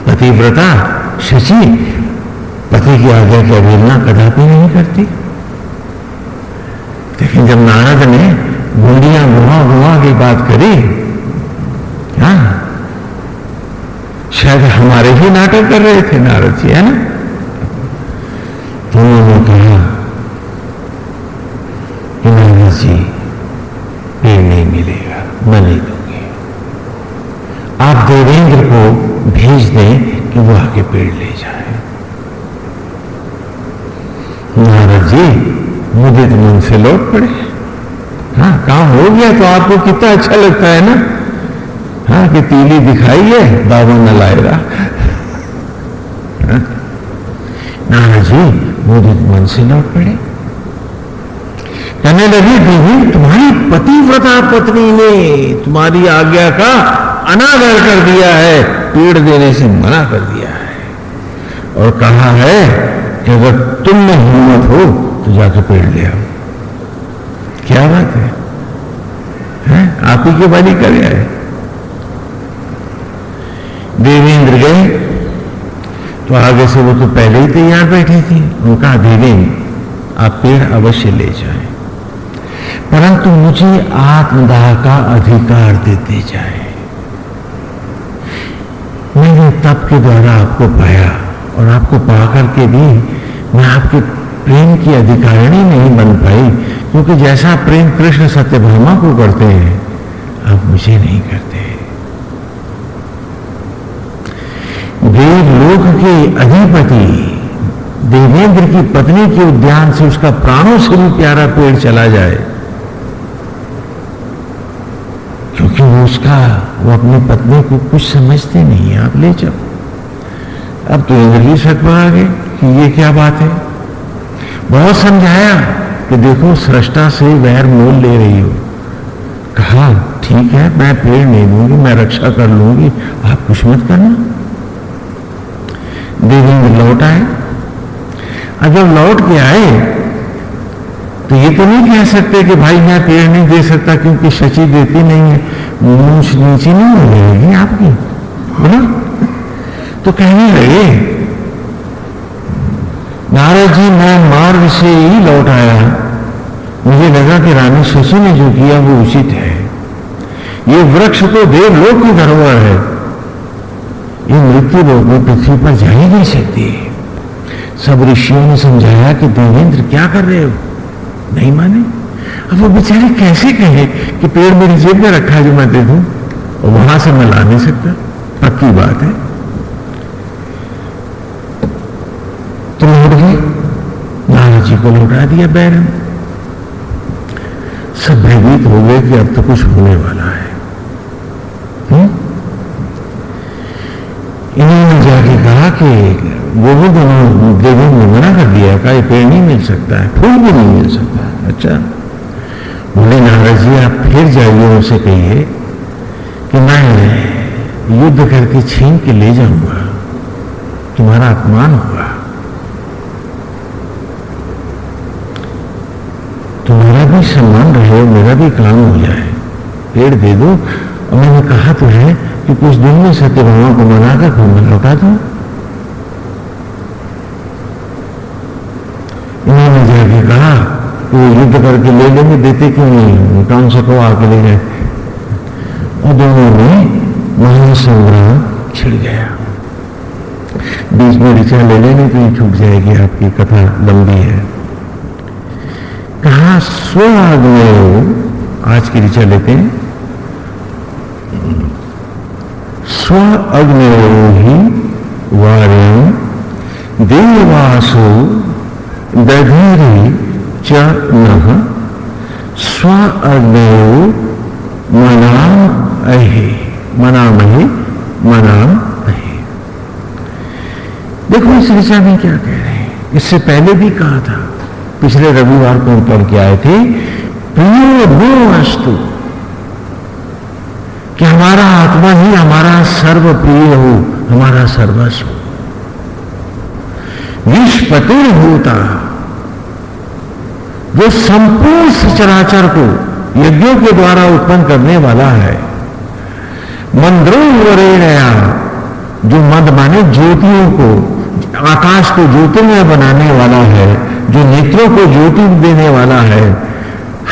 पतिव्रता शशि पति की आज्ञा की अवहेलना कदापि नहीं करती। लेकिन जब नारद ने गुंडिया गुहा गुहा की बात करी हाँ शायद हमारे ही नाटक कर रहे थे नारद जी, है ना? तो उन्होंने कहा कि नारद जी पेड़ नहीं मिलेगा, मैं नहीं दूँगी। आप देवेंद्र को भेज दें कि वो आके पेड़ ले जाए नारद जी मुझे तो मन से लौट पड़े। हाँ काम हो गया तो आपको कितना अच्छा लगता है ना? हाँ कि तीली दिखाई है, बाबा न लाएगा हाँ? नारद जी, मुझे मन से लौट पड़े। कहने लगी, देवी, तुम्हारी पतिव्रता पत्नी ने तुम्हारी आज्ञा का अनादर कर दिया है, पेड़ देने से मना कर दिया है। और कहा है कि अगर तुम में हिम्मत हो तो जाकर पेड़ ले आओ क्या बात है, है? आप ही के बारी कर देवेंद्र गए तो आगे से वो तो पहले ही तैयार बैठी थी। उनका देवेंद्र आप पेड़ अवश्य ले जाए। परंतु मुझे आत्मदाह का अधिकार देते जाए। मैंने तप के द्वारा आपको पाया और आपको पा करके भी मैं आपके प्रेम की अधिकारिणी नहीं बन पाई, क्योंकि जैसा प्रेम कृष्ण सत्य सत्यभामा को करते हैं, आप मुझे नहीं करते। देवलोक के अधिपति, देवेंद्र की पत्नी के उद्यान से उसका प्राणों से भी प्यारा पेड़ चला जाए, क्योंकि वो उसका, वो अपनी पत्नी को कुछ समझते नहीं आप ले जाओ अब तो इंद्र ही शक पर आ गए कि ये क्या बात है? बहुत समझाया कि देखो, सृष्टा से वैर मोल ले रही हो। कहा, ठीक है, मैं पेड़ नहीं दूँगी, मैं रक्षा कर लूँगी, आप कुछ मत करना। देवेंद्र लौट आए। अब जब लौट के आए तो ये तो नहीं कह सकते कि भाई मैं पेड़ नहीं दे सकता, क्योंकि शची देती नहीं है। नीचे नहीं मिलेगी आपकी बोला तो कहने लगे नारद जी मैं मार्ग से ही लौट आया मुझे लगा कि रानी शशि ने जो किया वो उचित है। ये वृक्ष तो देवलोक की धरोहर है। ये मृत्यु लोग में पृथ्वी पर जा ही नहीं सकती। सब ऋषियों ने समझाया कि देवेंद्र क्या कर रहे हो? नहीं माने? अब वो बेचारे कैसे कहे कि पेड़ मेरी जेब में रखा है जो मैं दे दूँ? और वहाँ से मैं ला नहीं सकता? पक्की बात है तो लौट गए जी को लौटा दिया बैरन सब भयभीत हो गए कि अब तो कुछ होने वाला है। इन्होंने जाके कहा कि गोविंद देवी ने मना कर दिया का ये पेड़ नहीं मिल सकता है, फूल भी नहीं मिल सकता अच्छा। बोले नाराज़ जी आप फिर जाइए उनसे कहिए कि मैं युद्ध करके छीन के ले जाऊँगा। तुम्हारा अपमान होगा तुम्हारा भी सम्मान रहे मेरा भी काम हो जाए। पेड़ दे दो। और मैंने कहा तो है कि कुछ दिन में सत्यभामा को मनाकर फिर मैं लौटा दू। इन्होंने जाके कहा कि वो युद्ध करके ले लेंगे, देते क्यों नहीं? कौन से आके ले गए और दोनों में महासंग्राम छिड़ गया। बीच में ऋचा ले लेने तो ये छूट जाएगी, आपकी कथा लंबी है। कहा स्व अग्नयो आज की ऋचा लेते हैं? स्व अग्नयो ही वार्यम देवासु दधीरी च न स्व मनाम अहे मनामहे मनाम अहे। देखो इस ऋचा में क्या कह रहे हैं। इससे पहले भी कहा था पिछले रविवार को हम पढ़ के आए थे प्रियो नो अस्तु कि हमारा आत्मा ही हमारा सर्व प्रिय हो, हमारा सर्वस्व निष्पति होता, जो संपूर्ण सचराचर को यज्ञों के द्वारा उत्पन्न करने वाला है। मंद्रो वरेणया जो मंद माने ज्योतियों को आकाश को ज्योतिर्मय बनाने वाला है, जो नेत्रों को ज्योति देने वाला है,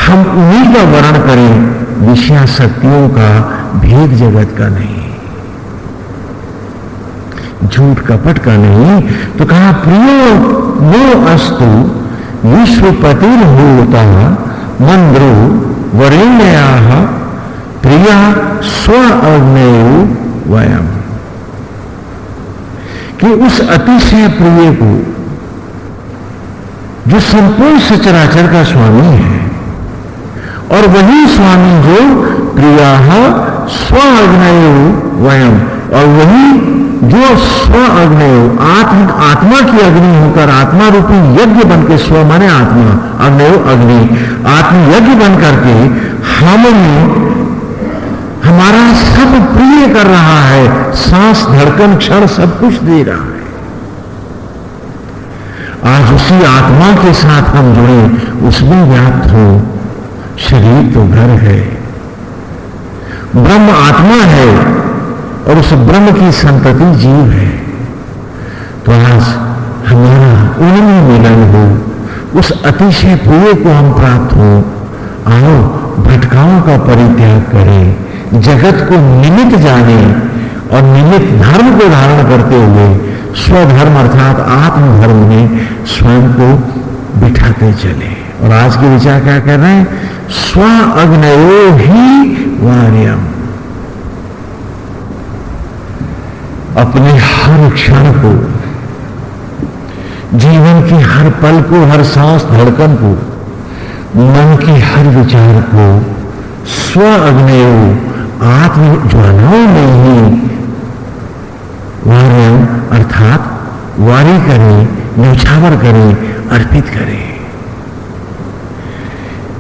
हम उन्हीं का वर्ण करें, विषया शक्तियों का भेद जगत का नहीं। झूठ कपट का नहीं तो कहा, प्रियो वो अस्तु विश्वपति होता, मंद्रो वरेण्या प्रिया स्व अग्नेय वयम। कि उस अतिशय प्रिय को, जो संपूर्ण सचराचर का स्वामी है, और वही स्वामी जो प्रिया स्व अग्नय वयम, और वही जो स्व अग्नय आत्म, आत्मा की अग्नि होकर आत्मा रूपी यज्ञ बन के स्व माने आत्मा, अग्नय अग्नि आत्म यज्ञ बन करके हमने सब प्रिय कर रहा है, सांस धड़कन क्षण सब कुछ दे रहा है। आज उसी आत्मा के साथ हम जुड़े, उसमें व्याप्त हो, शरीर तो घर है। ब्रह्म आत्मा है और उस ब्रह्म की संतति जीव है। तो आज हमारा उनमें मिलन हो, उस अतिशय प्रिय को हम प्राप्त हो, आओ, भटकाओं का परित्याग करें। जगत को निमित जाने और निमित्त धर्म को धारण करते हुए स्वधर्म अर्थात आत्मधर्म में स्वयं को बिठाते चले। और आज के विचार क्या कर रहे हैं? स्व अग्नयो ही वार्यम। अपने हर क्षण को, जीवन की हर पल को, हर सांस धड़कन को, मन की हर विचार को स्व अग्नय आत्म ज्वालाओं में ही वार्यम अर्थात वारी करें न्यौछावर करें अर्पित करें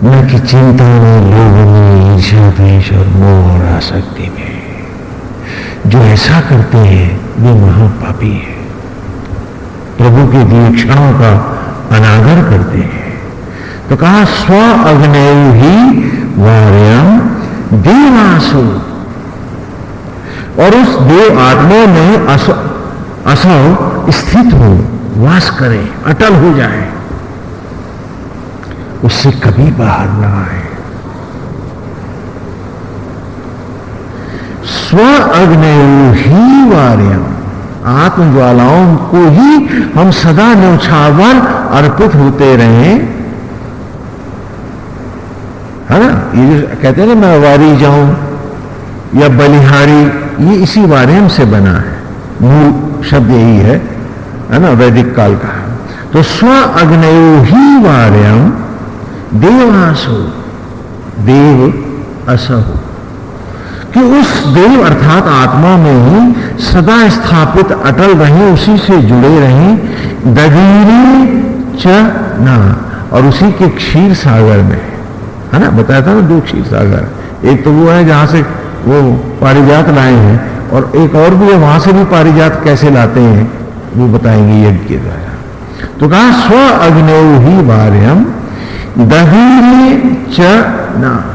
न कि चिंता में लोभ में ईर्षा देश और मोह और आसक्ति में जो ऐसा करते हैं वे महापापी है प्रभु के दिए क्षणों का अनादर करते हैं तो कहा स्व अग्नय ही वार्यम देवासु। और उस देव आत्मा में असव स्थित हो, वास करे, अटल हो जाए। उससे कभी बाहर ना आए। स्व अग्नय ही वार्यम आत्मज्वालाओं को ही हम सदा न्यौछावर अर्पित होते रहे। है ना ये जो कहते हैं ना, मैं वारी जाऊँ या बलिहारी, ये इसी वार्यम से बना है। मूल शब्द यही है है ना, वैदिक काल का तो स्व अग्नयो ही वार्यम, देवासो, देव असहो। कि उस देव अर्थात आत्मा में ही सदा स्थापित, अटल रहे, उसी से जुड़े रहे दगीरी च ना, और उसी के क्षीर सागर में। है ना? बताया था ना दो क्षीर सागर। एक तो वो है जहाँ से वो पारिजात लाए हैं और एक और भी है, वहाँ से भी पारिजात कैसे लाते हैं, वो बताएँगे यज्ञ के द्वारा। तो कहा, स्व अग्नि ही वार्यम दही च ना।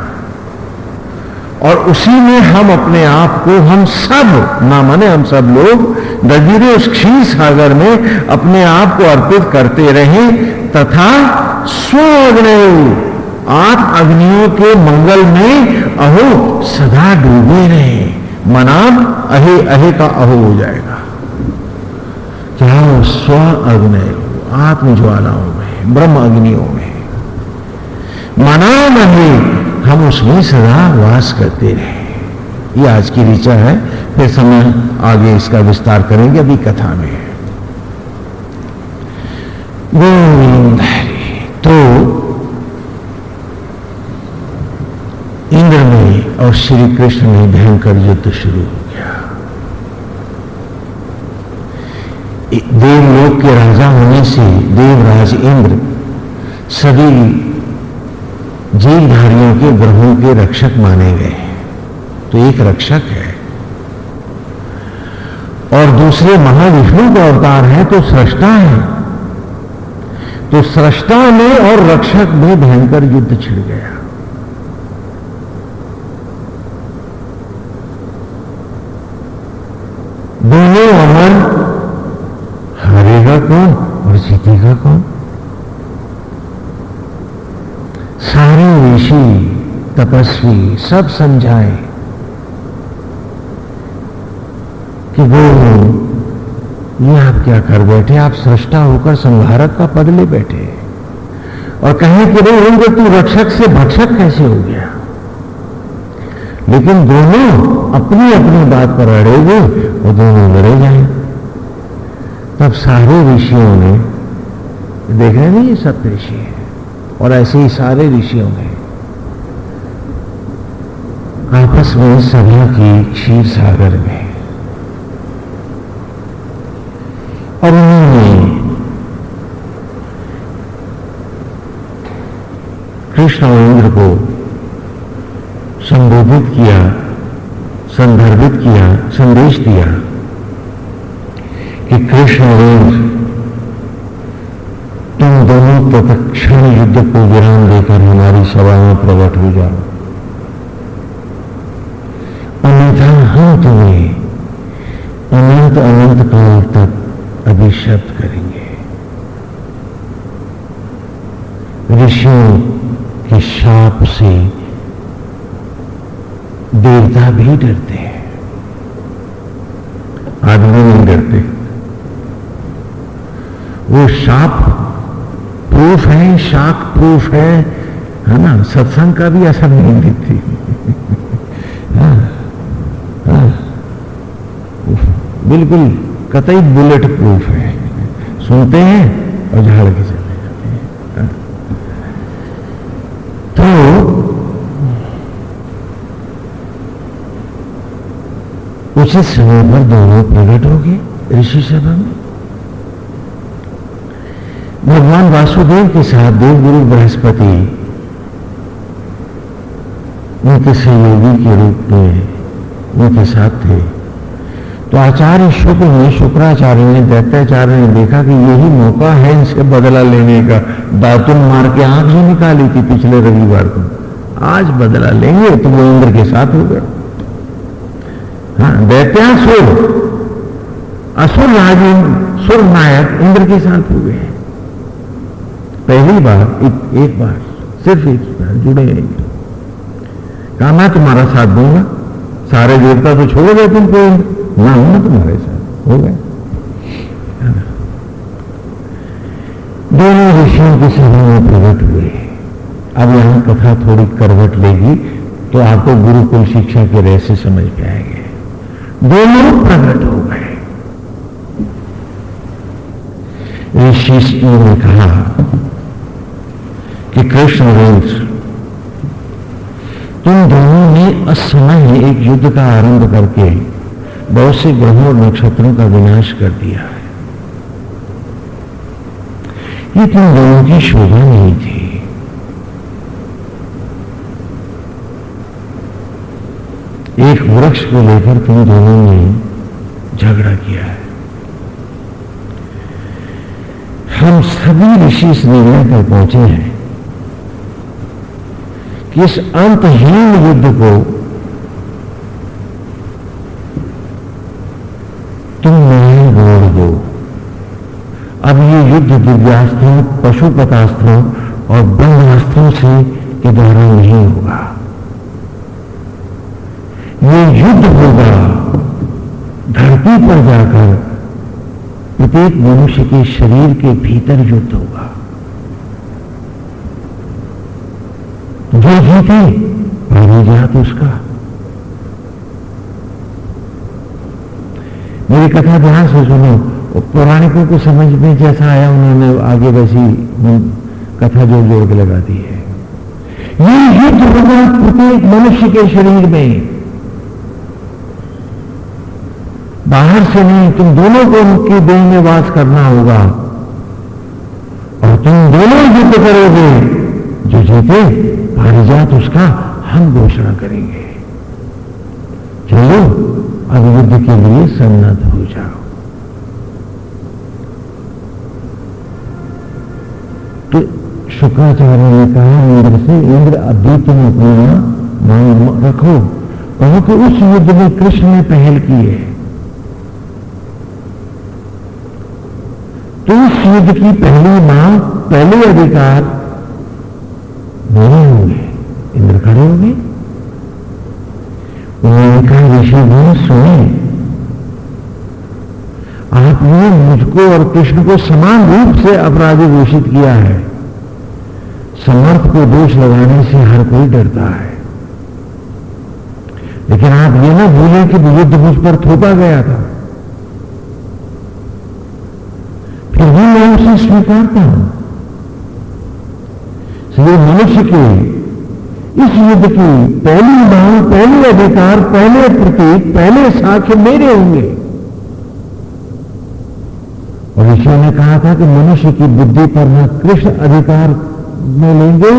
और उसी में हम अपने आप को, हम सब, ना माने हम सब लोग दजीरे उस क्षीर सागर में अपने आप को अर्पित करते रहे, तथा स्व अग्नि आठ अग्नियों के मंगल में अहो सदा डूबे रहे। मनाम अहे अहे का अहो हो जाएगा। क्या हो स्व अग्नि आत्म ज्वालाओं में, ब्रह्म अग्नियों में। मनाम अहे, हम उसमें सदा वास करते रहे। ये आज की ऋचा है, फिर समय आगे इसका विस्तार करेंगे अभी कथा में। तो इंद्र में और श्री कृष्ण में भयंकर युद्ध शुरू हो गया। देवलोक के राजा होने से देवराज इंद्र सभी जीवधारियों के ग्रहों के रक्षक माने गए तो एक रक्षक है। और दूसरे महाविष्णु का अवतार है तो सृष्टा है। तो सृष्टा में और रक्षक में भयंकर युद्ध छिड़ गया दोनों अमन हारेगा कौन और कौन? सारे ऋषि, तपस्वी, सब समझाए कि वो ये आप क्या कर बैठे? आप सृष्टा होकर संहारक का पद ले बैठे और कहें कि नहीं होंगे तू रक्षक से भक्षक कैसे हो गया? लेकिन दोनों अपनी अपनी बात पर अड़ेगे और दोनों लड़े जाए तब सारे ऋषियों ने देख रहे नहीं ये सब ऋषि है? और ऐसे ही सारे ऋषियों ने आपस में सभा की क्षीर सागर में। और उन्होंने कृष्ण और इंद्र को संबोधित किया, संदर्भित किया, संदेश दिया कि कृष्ण और इंद्र दोनों तत्क्षण युद्ध को विराम देकर हमारी सभा में प्रकट हो जाओ अन्यथा हम तुम्हें अनंत अनंत काल तक अभिशप्त करेंगे। ऋषियों के शाप से देवता भी डरते हैं। आदमी नहीं डरते। वो शाप प्रूफ है शाक प्रूफ है है ना? सत्संग का भी असर नहीं दिखती (laughs) हाँ, हाँ, बिल्कुल कतई बुलेट प्रूफ है। सुनते हैं और झाड़ के चले जाते हैं। हाँ। तो उसी समय पर दोनों प्रकट हो गए ऋषि सभा में। भगवान वासुदेव के साथ देव गुरु बृहस्पति उनके सहयोगी के रूप में उनके साथ थे। तो आचार्य शुक्र ने शुक्राचार्य ने, दैत्याचार्य ने देखा कि यही मौका है इनसे बदला लेने का। दातुन मार के आँख जो निकाली थी पिछले रविवार को। आज बदला लेंगे तो वो इंद्र के साथ हो गया हाँ दैत्यासुर, असुर राज सुर नायक इंद्र के साथ हो गए पहली बार एक, एक बार सिर्फ़ एक बार जुड़े हैं। कहा मैं तुम्हारा साथ दूँगा। सारे देवता तो छोड़ गए तुमको। ना हूँ तुम्हारे साथ। हो गए। दोनों ऋषियों के सभा में प्रकट हुए। अब यहाँ कथा थोड़ी करवट लेगी तो आपको गुरुकुल शिक्षा के रहस्य समझ में आएँगे। दोनों प्रकट हो गए। ऋषि ने कहा कि कृष्ण वंश तुम दोनों ने असमय एक युद्ध का आरंभ करके बहुत से ग्रहों और नक्षत्रों का विनाश कर दिया है। ये तुम दोनों की शोभा नहीं थी। एक वृक्ष को लेकर तुम दोनों ने झगड़ा किया है। हम सभी ऋषि इस निर्णय पर पहुँचे हैं कि इस अंतहीन युद्ध को तुम नहीं बोल दो अब ये युद्ध दिव्यास्त्रों पशुपतास्त्रों और ब्रह्मास्त्रों से के द्वारा नहीं होगा। ये युद्ध होगा, धरती पर जाकर प्रत्येक मनुष्य के शरीर के भीतर युद्ध होगा। जो जीते पानी जात उसका। मेरी कथा ध्यान से सुनो। पौराणिकों को समझ में जैसा आया, उन्होंने आगे वैसी कथा जोड़ जोड़ के लगा दी है। ये युद्ध होगा प्रत्येक मनुष्य के शरीर में। बाहर से नहीं, तुम दोनों को उनके देह में वास करना होगा। और तुम दोनों युद्ध करोगे जो जीते, पारिजात उसका हम घोषणा करेंगे। चलो अब युद्ध के लिए सन्नत हो जाओ। तो शुक्राचार्य ने कहा, इंद्र से, इंद्र अभी तुम अपना मांग रखो। कहो कि उस युद्ध में कृष्ण ने पहल की है। तो उस युद्ध की पहली मांग पहले अधिकार। नहीं होंगे, इंद्र खड़े होंगे। उन्होंने कहा, ऋषि गुण सुने। आपने मुझको और कृष्ण को समान रूप से अपराधी घोषित किया है। समर्थ को दोष लगाने से हर कोई डरता है। लेकिन आप ये ना भूलें कि युद्ध मुझ पर थोपा गया था फिर भी मैं स्वीकारता हूँ। ये मनुष्य के इस युद्ध की पहली मांग, पहले अधिकार, पहले प्रतीक, पहले साक्ष्य मेरे होंगे। और ऋषि ने कहा था कि मनुष्य की बुद्धि पर न कृष्ण अधिकार में लेंगे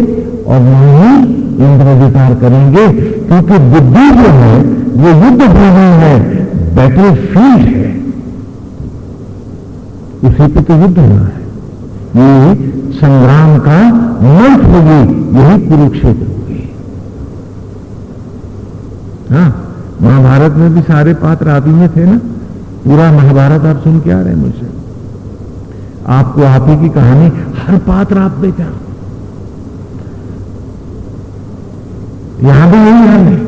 और न ही इंद्र अधिकार करेंगे, क्योंकि बुद्धि जो है, वो युद्ध भूमि है बैटल फ़ील्ड है। उसी पर तो युद्ध होना है। ये संग्राम का मंच होगी यही कुरुक्षेत्र होगी। हाँ महाभारत में भी सारे पात्र आप ही में थे ना? पूरा महाभारत आप सुन के आ रहे हैं मुझसे। आपको आप ही की कहानी हर पात्र आप में था यहाँ भी यही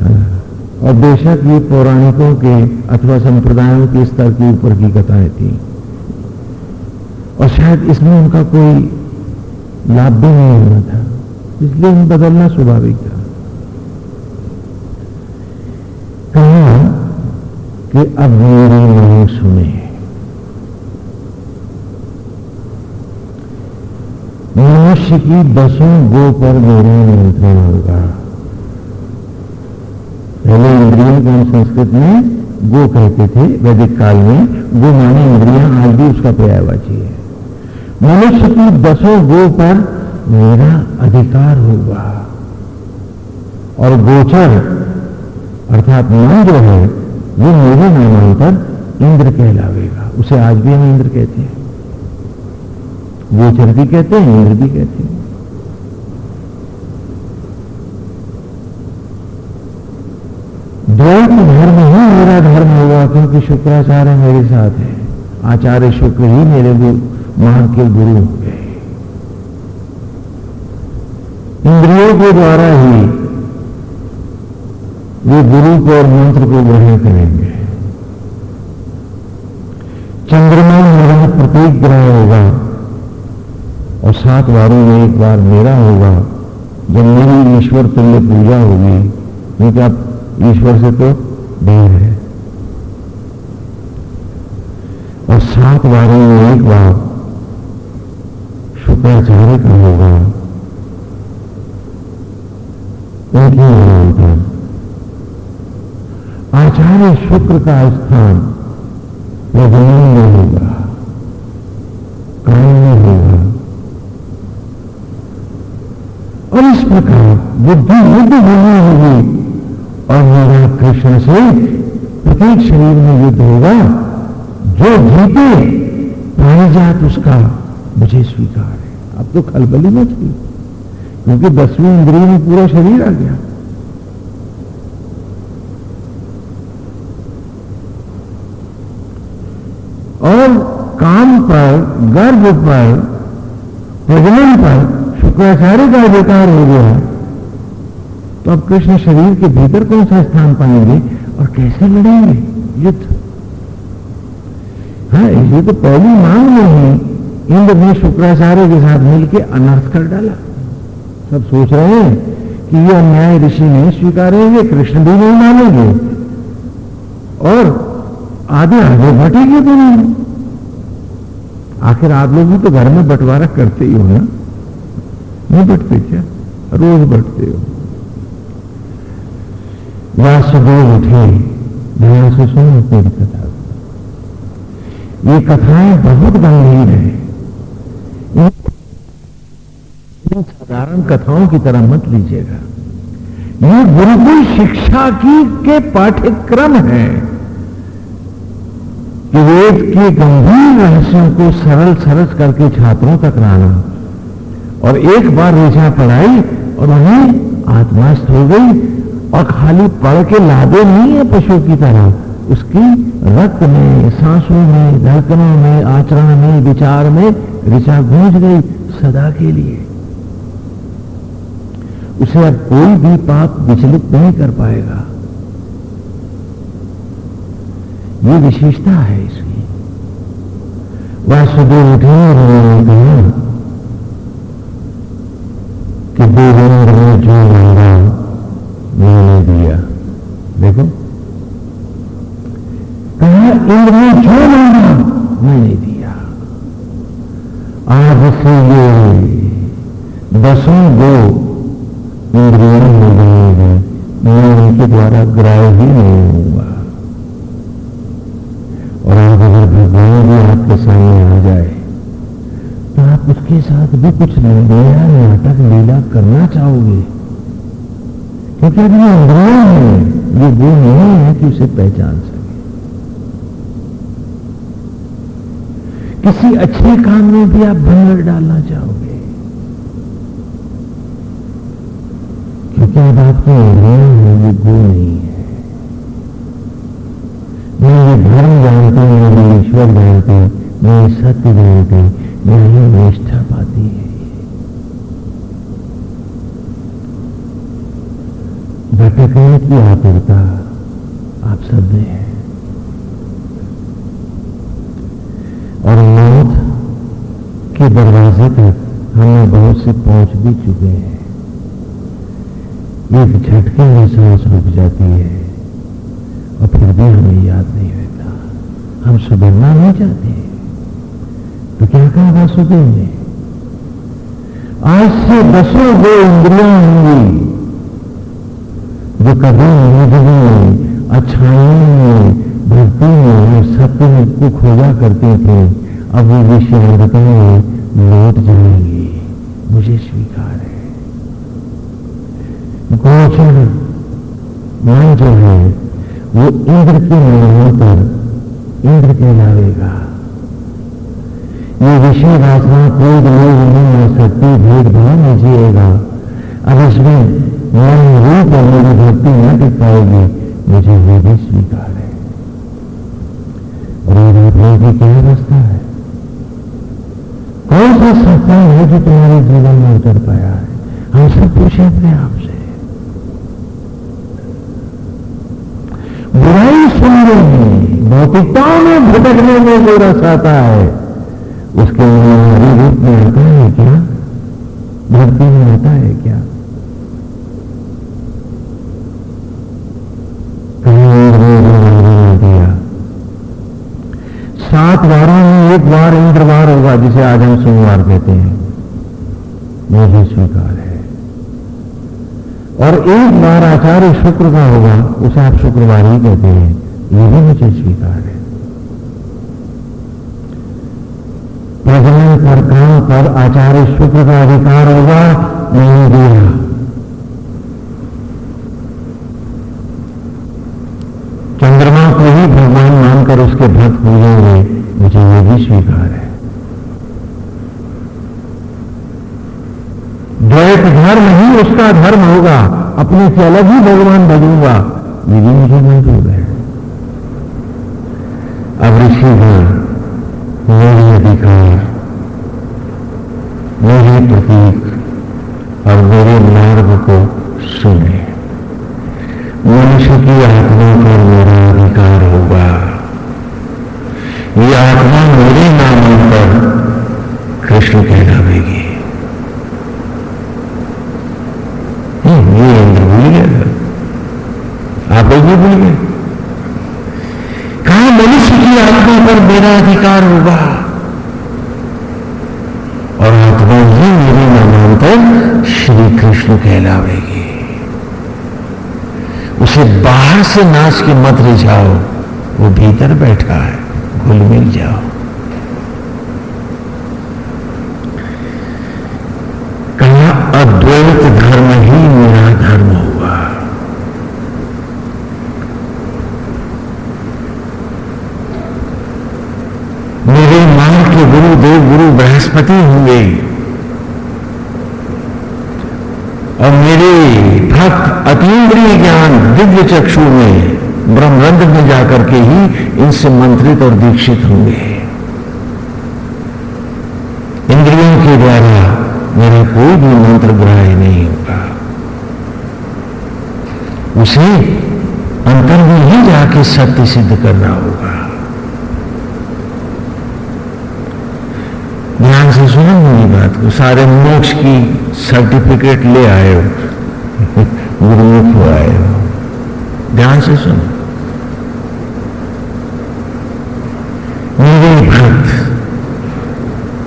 हाँ, और बेशक ये पौराणिकों के अथवा संप्रदायों के स्तर के ऊपर की कथाएँ थी। और शायद इसमें उनका कोई लाभ भी नहीं होना था। इसलिए उन्हें बदलना स्वाभाविक था। कहा कि अब मेरी नहीं सुने। मनुष्य की दसों गो पर मेरा नियंत्रण होगा पहले इंद्रियों को हम संस्कृत में गो कहते थे, वैदिक काल में। गो माने इंद्रिया, आज भी उसका पर्यायवाची है। मनुष्य की दसों गो पर मेरा अधिकार होगा। और गोचर अर्थात मन जो है। वो मेरे नामांतर इंद्र कहलावेगा। उसे आज भी हम इंद्र कहते हैं। गोचर भी कहते हैं, इंद्र भी कहते हैं। द्वैत धर्म ही मेरा धर्म होगा, क्योंकि शुक्राचार्य मेरे साथ है। आचार्य शुक्र ही मेरे माँ के गुरु। इंद्रियों के द्वारा ही वे गुरु को और मंत्र को ग्रहण करेंगे। चंद्रमा मेरा प्रतीक ग्रह होगा और सात बारों में एक बार मेरा होगा। जब मेरी ईश्वर तुल्य पूजा होगी क्योंकि आप ईश्वर से तो दूर है। और सात बारों में एक बार शुक्राचार्य का होगा आचार्य शुक्र का स्थान प्रजनन में होगा काम में होगा और इस प्रकार बुद्धि युद्ध होनी होगी और मेरा कृष्ण से प्रत्येक शरीर में युद्ध होगा। जो जीते जात उसका मुझे स्वीकार है। अब तो खलबली मच गई क्योंकि दसवीं इंद्रिय में पूरा शरीर आ गया। और काम पर, गर्भ पर, प्रजनन पर शुक्राचार्य का अधिकार हो गया। है तो अब कृष्ण शरीर के भीतर कौन सा स्थान पाएँगे और कैसे लड़ेंगे? युद्ध। हाँ ये तो पहली मांग में ही इंद्र ने शुक्राचार्य के साथ मिलकर अनर्थ कर डाला। सब सोच रहे हैं कि ये अन्याय ऋषि नहीं स्वीकारेंगे, कृष्ण भी नहीं मानेंगे। और आधे आगे बटेंगे तो नहीं? आखिर आप लोग भी तो घर में बंटवारा करते ही हो ना? नहीं बटते क्या? रोज बटते हो। वासुदेव उठे, ध्यान से सुनो मेरी कथा। ये कथाएँ बहुत गंभीर है। इन साधारण कथाओं की तरह मत लीजिएगा। ये गुरुकुल शिक्षा की के पाठ्यक्रम है। कि वेद के गंभीर रहस्यों को सरल सरस करके छात्रों तक लाना। और एक बार ऋषा पढ़ाई और उन्हें आत्मास्थ हो गई और खाली पढ़ के लादे नहीं है पशु की तरह। उसकी रक्त में, सांसों में, धड़कनों में, आचरण में, विचार में ऋचा गूंज गई सदा के लिए। उसे अब कोई भी पाप विचलित नहीं कर पाएगा। ये विशेषता है इसकी। वासुदेव उठे कि देवेंद्र में जो मांगा, मैंने दिया। देखो। कहा, इंद्र ने जो मांगा, मैंने दिया। आज से ये दसों गो इंद्रियों में बनेंगे मैं उनके द्वारा ग्राह्य ही नहीं होऊँगा। और आप अगर भगवान भी आपके सामने आ जाए तो आप उसके साथ भी कुछ नया नाटक लीला करना चाहोगे? क्योंकि ये इंद्रिया है, ये वो नहीं है कि उसे पहचान सके। किसी अच्छे काम में भी आप भंगर डालना चाहोगे। क्योंकि अब आपकी इंद्रिया है, ये गो नहीं है। मैं ये धर्म जानते मैं ये ईश्वर जानते मैं ये सत्य जानते मैं ये निष्ठा पाती है। भटकने की आतुरता आप सबने है और मौत के दरवाजे तक हमें बहुत से पहुँच भी चुके हैं। एक झटके में सांस रुक जाती है और फिर भी हमें याद नहीं रहता। हम सुधरना नहीं चाहते। तो क्या कहा वासुदेव ने? आज से दसों दो इंद्रियाँ होंगी जो कभी निधि में अच्छाई में, भक्ति में सत्य में को खोजा करते थे। अब वो विषय में लौट जाएँगे। मुझे स्वीकार है। गोचर, मन जो है, वो इंद्र के निर्णय पर इंद्र के कहलावेगा ये विषय वासना कोई लोग नहीं आ सकती भेदभाव नहीं जिएगा अब इसमें मन रूप और मेरी भक्ति न टिक पाएगी मुझे ये भी स्वीकार है। और ये की क्या अवस्था है? कौन सा सत्ता है जो तुम्हारे जीवन में उतर पाया है हम सब पूछे अपने आप से बुराई सुन रहे हैं भौतिकताओं में भटकने में जो रस आता है उसके हमारी रूप में आता है क्या भक्ति में आता है क्या दिया सात वारों में एक बार इंद्रवार होगा, जिसे आज हम सोमवार कहते हैं। मुझे स्वीकार है। और एक बार आचार्य शुक्र का होगा, उसे आप शुक्रवार ही कहते हैं। ये भी मुझे स्वीकार है। प्रजनन पर काम पर आचार्य शुक्र का अधिकार होगा, नहीं दिया। चंद्रमा को ही भगवान मानकर उसके भक्त पूजेंगे मुझे ये भी स्वीकार है द्वैत धर्म उसका धर्म होगा, अपने से अलग ही भगवान भजूँगा भी मुझे मंजूर है अब ऋषि ऋषिगण मेरे अधिकार, मेरे प्रतीक और मेरे मार्ग को सुने मनुष्य की आत्मा पर मेरा अधिकार होगा ये आत्मा मेरे नाम पर कृष्ण कहलावेगी हम्म, ये भूल गया आप लोग भी भूल गए मनुष्य की आत्मा पर मेरा अधिकार होगा और आत्मा ही मेरी नामांतर श्री कृष्ण कहलावेगी। उसे बाहर से नाच के मत रिझाओ वो भीतर बैठा है, घुल मिल जाओ कहा अद्वैत धर्म ही मेरा धर्म होगा के गुरु देव गुरु बृहस्पति होंगे और मेरे भक्त अतीन्द्रिय ज्ञान दिव्य चक्षु में ब्रह्मरंध्र में जाकर के ही इनसे मंत्रित और दीक्षित होंगे इंद्रियों के द्वारा मेरा कोई भी मंत्र ग्राह्य नहीं होगा उसे अंतर में ही जाके सत्य सिद्ध करना होगा ध्यान से सुनो मेरी बात को, सारे मोक्ष की सर्टिफिकेट ले आए हो। (laughs) गुरुमुख हो आए हो। ध्यान से सुनो। मेरे भक्त,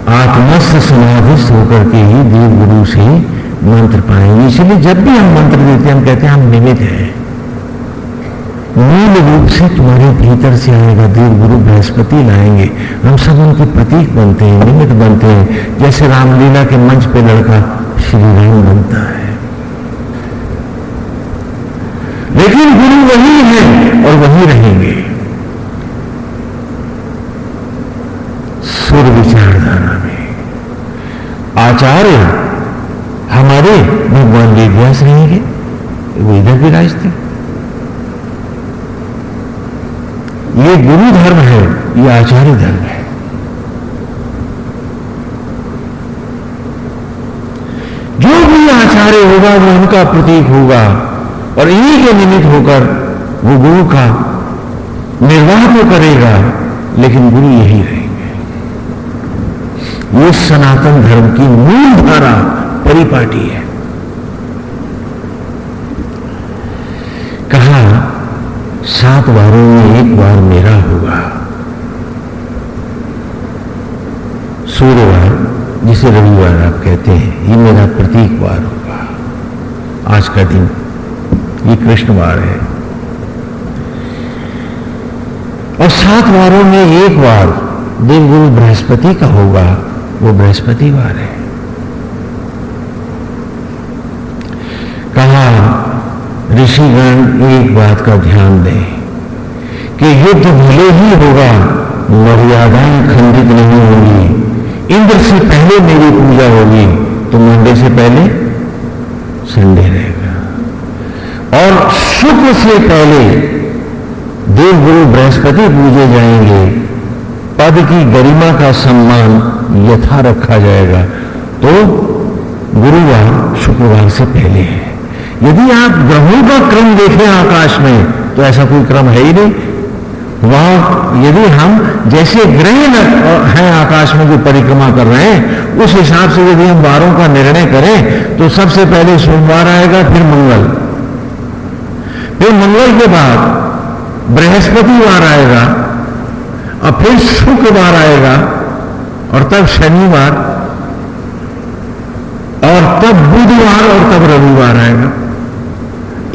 आत्मस्थ समाधिस्थ होकर के ही देव गुरु से मंत्र पाएँगे। इसलिए जब भी हम मंत्र देते हैं, हम कहते हैं, हम निमित हैं। मूल रूप से तुम्हारे भीतर से आएगा देव गुरु बृहस्पति लाएँगे। हम सब उनके प्रतीक बनते हैं, निमित्त बनते हैं। जैसे रामलीला के मंच पे लड़का श्री राम बनता है। लेकिन गुरु वही है और वही रहेंगे। सुर विचारधारा में। आचार्य, हमारे भगवान वेदव्यास रहेंगे, वो इधर भी राजते ये गुरु धर्म है, ये आचार्य धर्म है। जो भी आचार्य होगा, वो उनका प्रतीक होगा और इन्हीं के निमित्त होकर वो गुरु का निर्वाह तो करेगा, लेकिन गुरु यही रहेंगे। ये सनातन धर्म की मूल धारा परिपाटी है कहा सात बारों में एक बार मेरा होगा सूर्यवार, जिसे रविवार आप कहते हैं, ये मेरा प्रतीक वार होगा। आज का दिन, ये कृष्णवार है। और सात वारों में एक वार देवगुरु बृहस्पति का होगा, वो बृहस्पतिवार है कहा ऋषिगण एक बात का ध्यान दें कि युद्ध भले ही होगा, मर्यादाएँ खंडित नहीं होंगी। इंद्र से पहले मेरी पूजा होगी तो मंडे से पहले संडे रहेगा। और शुक्र से पहले देव गुरु बृहस्पति पूजे जाएँगे, पद की गरिमा का सम्मान यथा रखा जाएगा। तो गुरुवार शुक्रवार से पहले है। यदि आप ग्रहों का क्रम देखें आकाश में तो ऐसा कोई क्रम है ही नहीं। वहाँ यदि हम जैसे ग्रह हैं आकाश में जो परिक्रमा कर रहे हैं, उस हिसाब से यदि हम वारों का निर्णय करें तो सबसे पहले सोमवार आएगा, फिर मंगल। फिर मंगल के बाद बृहस्पतिवार आएगा, और फिर शुक्रवार आएगा, और तब शनिवार, और तब बुधवार और तब रविवार आएगा।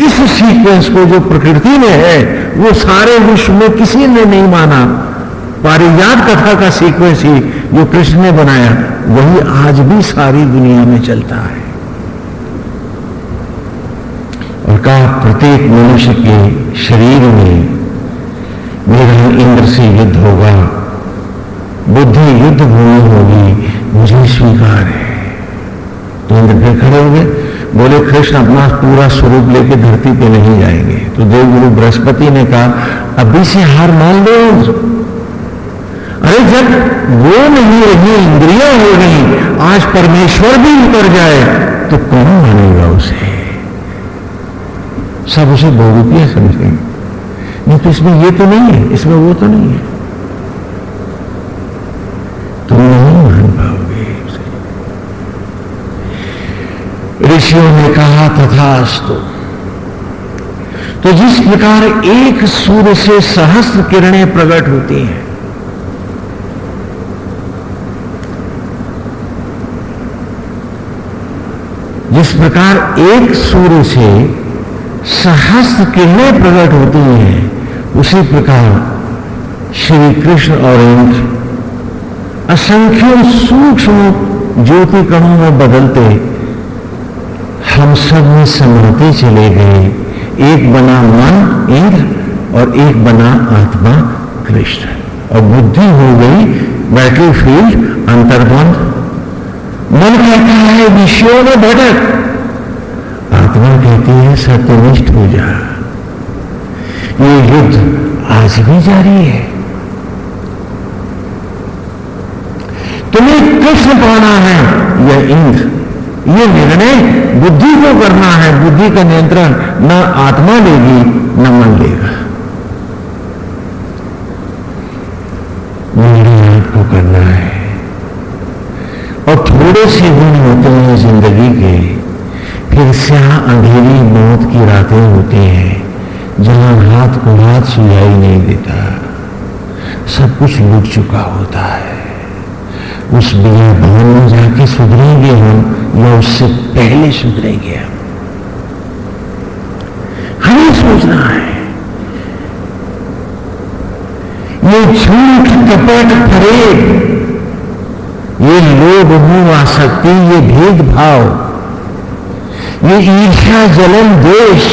इस सीक्वेंस को जो प्रकृति में है, वो सारे विश्व में किसी ने नहीं माना। पारिजात कथा का सीक्वेंस ही जो कृष्ण ने बनाया, वही आज भी सारी दुनिया में चलता है। और कहा, प्रत्येक मनुष्य के शरीर में मेरा इंद्र से युद्ध होगा, बुद्धि युद्ध भूमि होगी, मुझे स्वीकार है। तो इंद्र फिर खड़े हो गए। बोले, कृष्ण, अपना पूरा स्वरूप लेके धरती पे नहीं जाएँगे। तो देवगुरु बृहस्पति ने कहा, अभी से हार मान लो। अरे जब वो नहीं रही, इंद्रिया हो गई आज परमेश्वर भी उतर जाए तो कौन मानेगा उसे? सब उसे बहुरूपिया समझेंगे नहीं तो इसमें ये तो नहीं है, इसमें वो तो नहीं है तुम नहीं मान पाओगे ऋषियों ने कहा, तथास्तु। तो जिस प्रकार एक सूर्य से सहस्त्र किरणें प्रकट होती हैं, जिस प्रकार एक सूर्य से सहस्त्र किरणें प्रकट होती हैं, उसी प्रकार श्री कृष्ण और इंद्र असंख्यों सूक्ष्म ज्योति कणों में बदलते हम सब में समृति चले गए। एक बना मन इंद्र और एक बना आत्मा, कृष्ण। और बुद्धि हो गई बैटल फ़ील्ड अंतर्बंध। मन कहता है, विषयों में भटक। आत्मा कहती है, सत्यनिष्ठ हो जा। ये युद्ध आज भी जारी है। तुम्हें कृष्ण पाना है, यह इंद्र। ये निर्णय बुद्धि को करना है। बुद्धि का नियंत्रण न आत्मा लेगी, न मन लेगा। निर्णय आपको करना है। और थोड़े से दिन होते हैं ज़िंदगी के, फिर स्याह अंधेरी मौत की रातें होती हैं, जहाँ हाथ को हाथ सुझाई नहीं देता। सब कुछ लुट चुका होता है। उस बिना भवन में जाके सुधरेंगे हम या उससे पहले सुधरेंगे हम हमें सोचना है। ये झूठ कपट फरेब ये लोभ मोह आसक्ति, ये भेदभाव, ये ईर्षा जलन देश,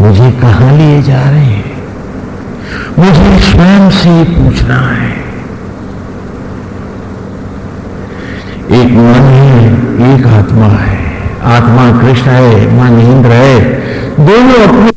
मुझे कहाँ लिए जा रहे हैं? मुझे स्वयं से पूछना है। एक मन है एक आत्मा है। आत्मा कृष्ण है मन इंद्र है। दोनों अपने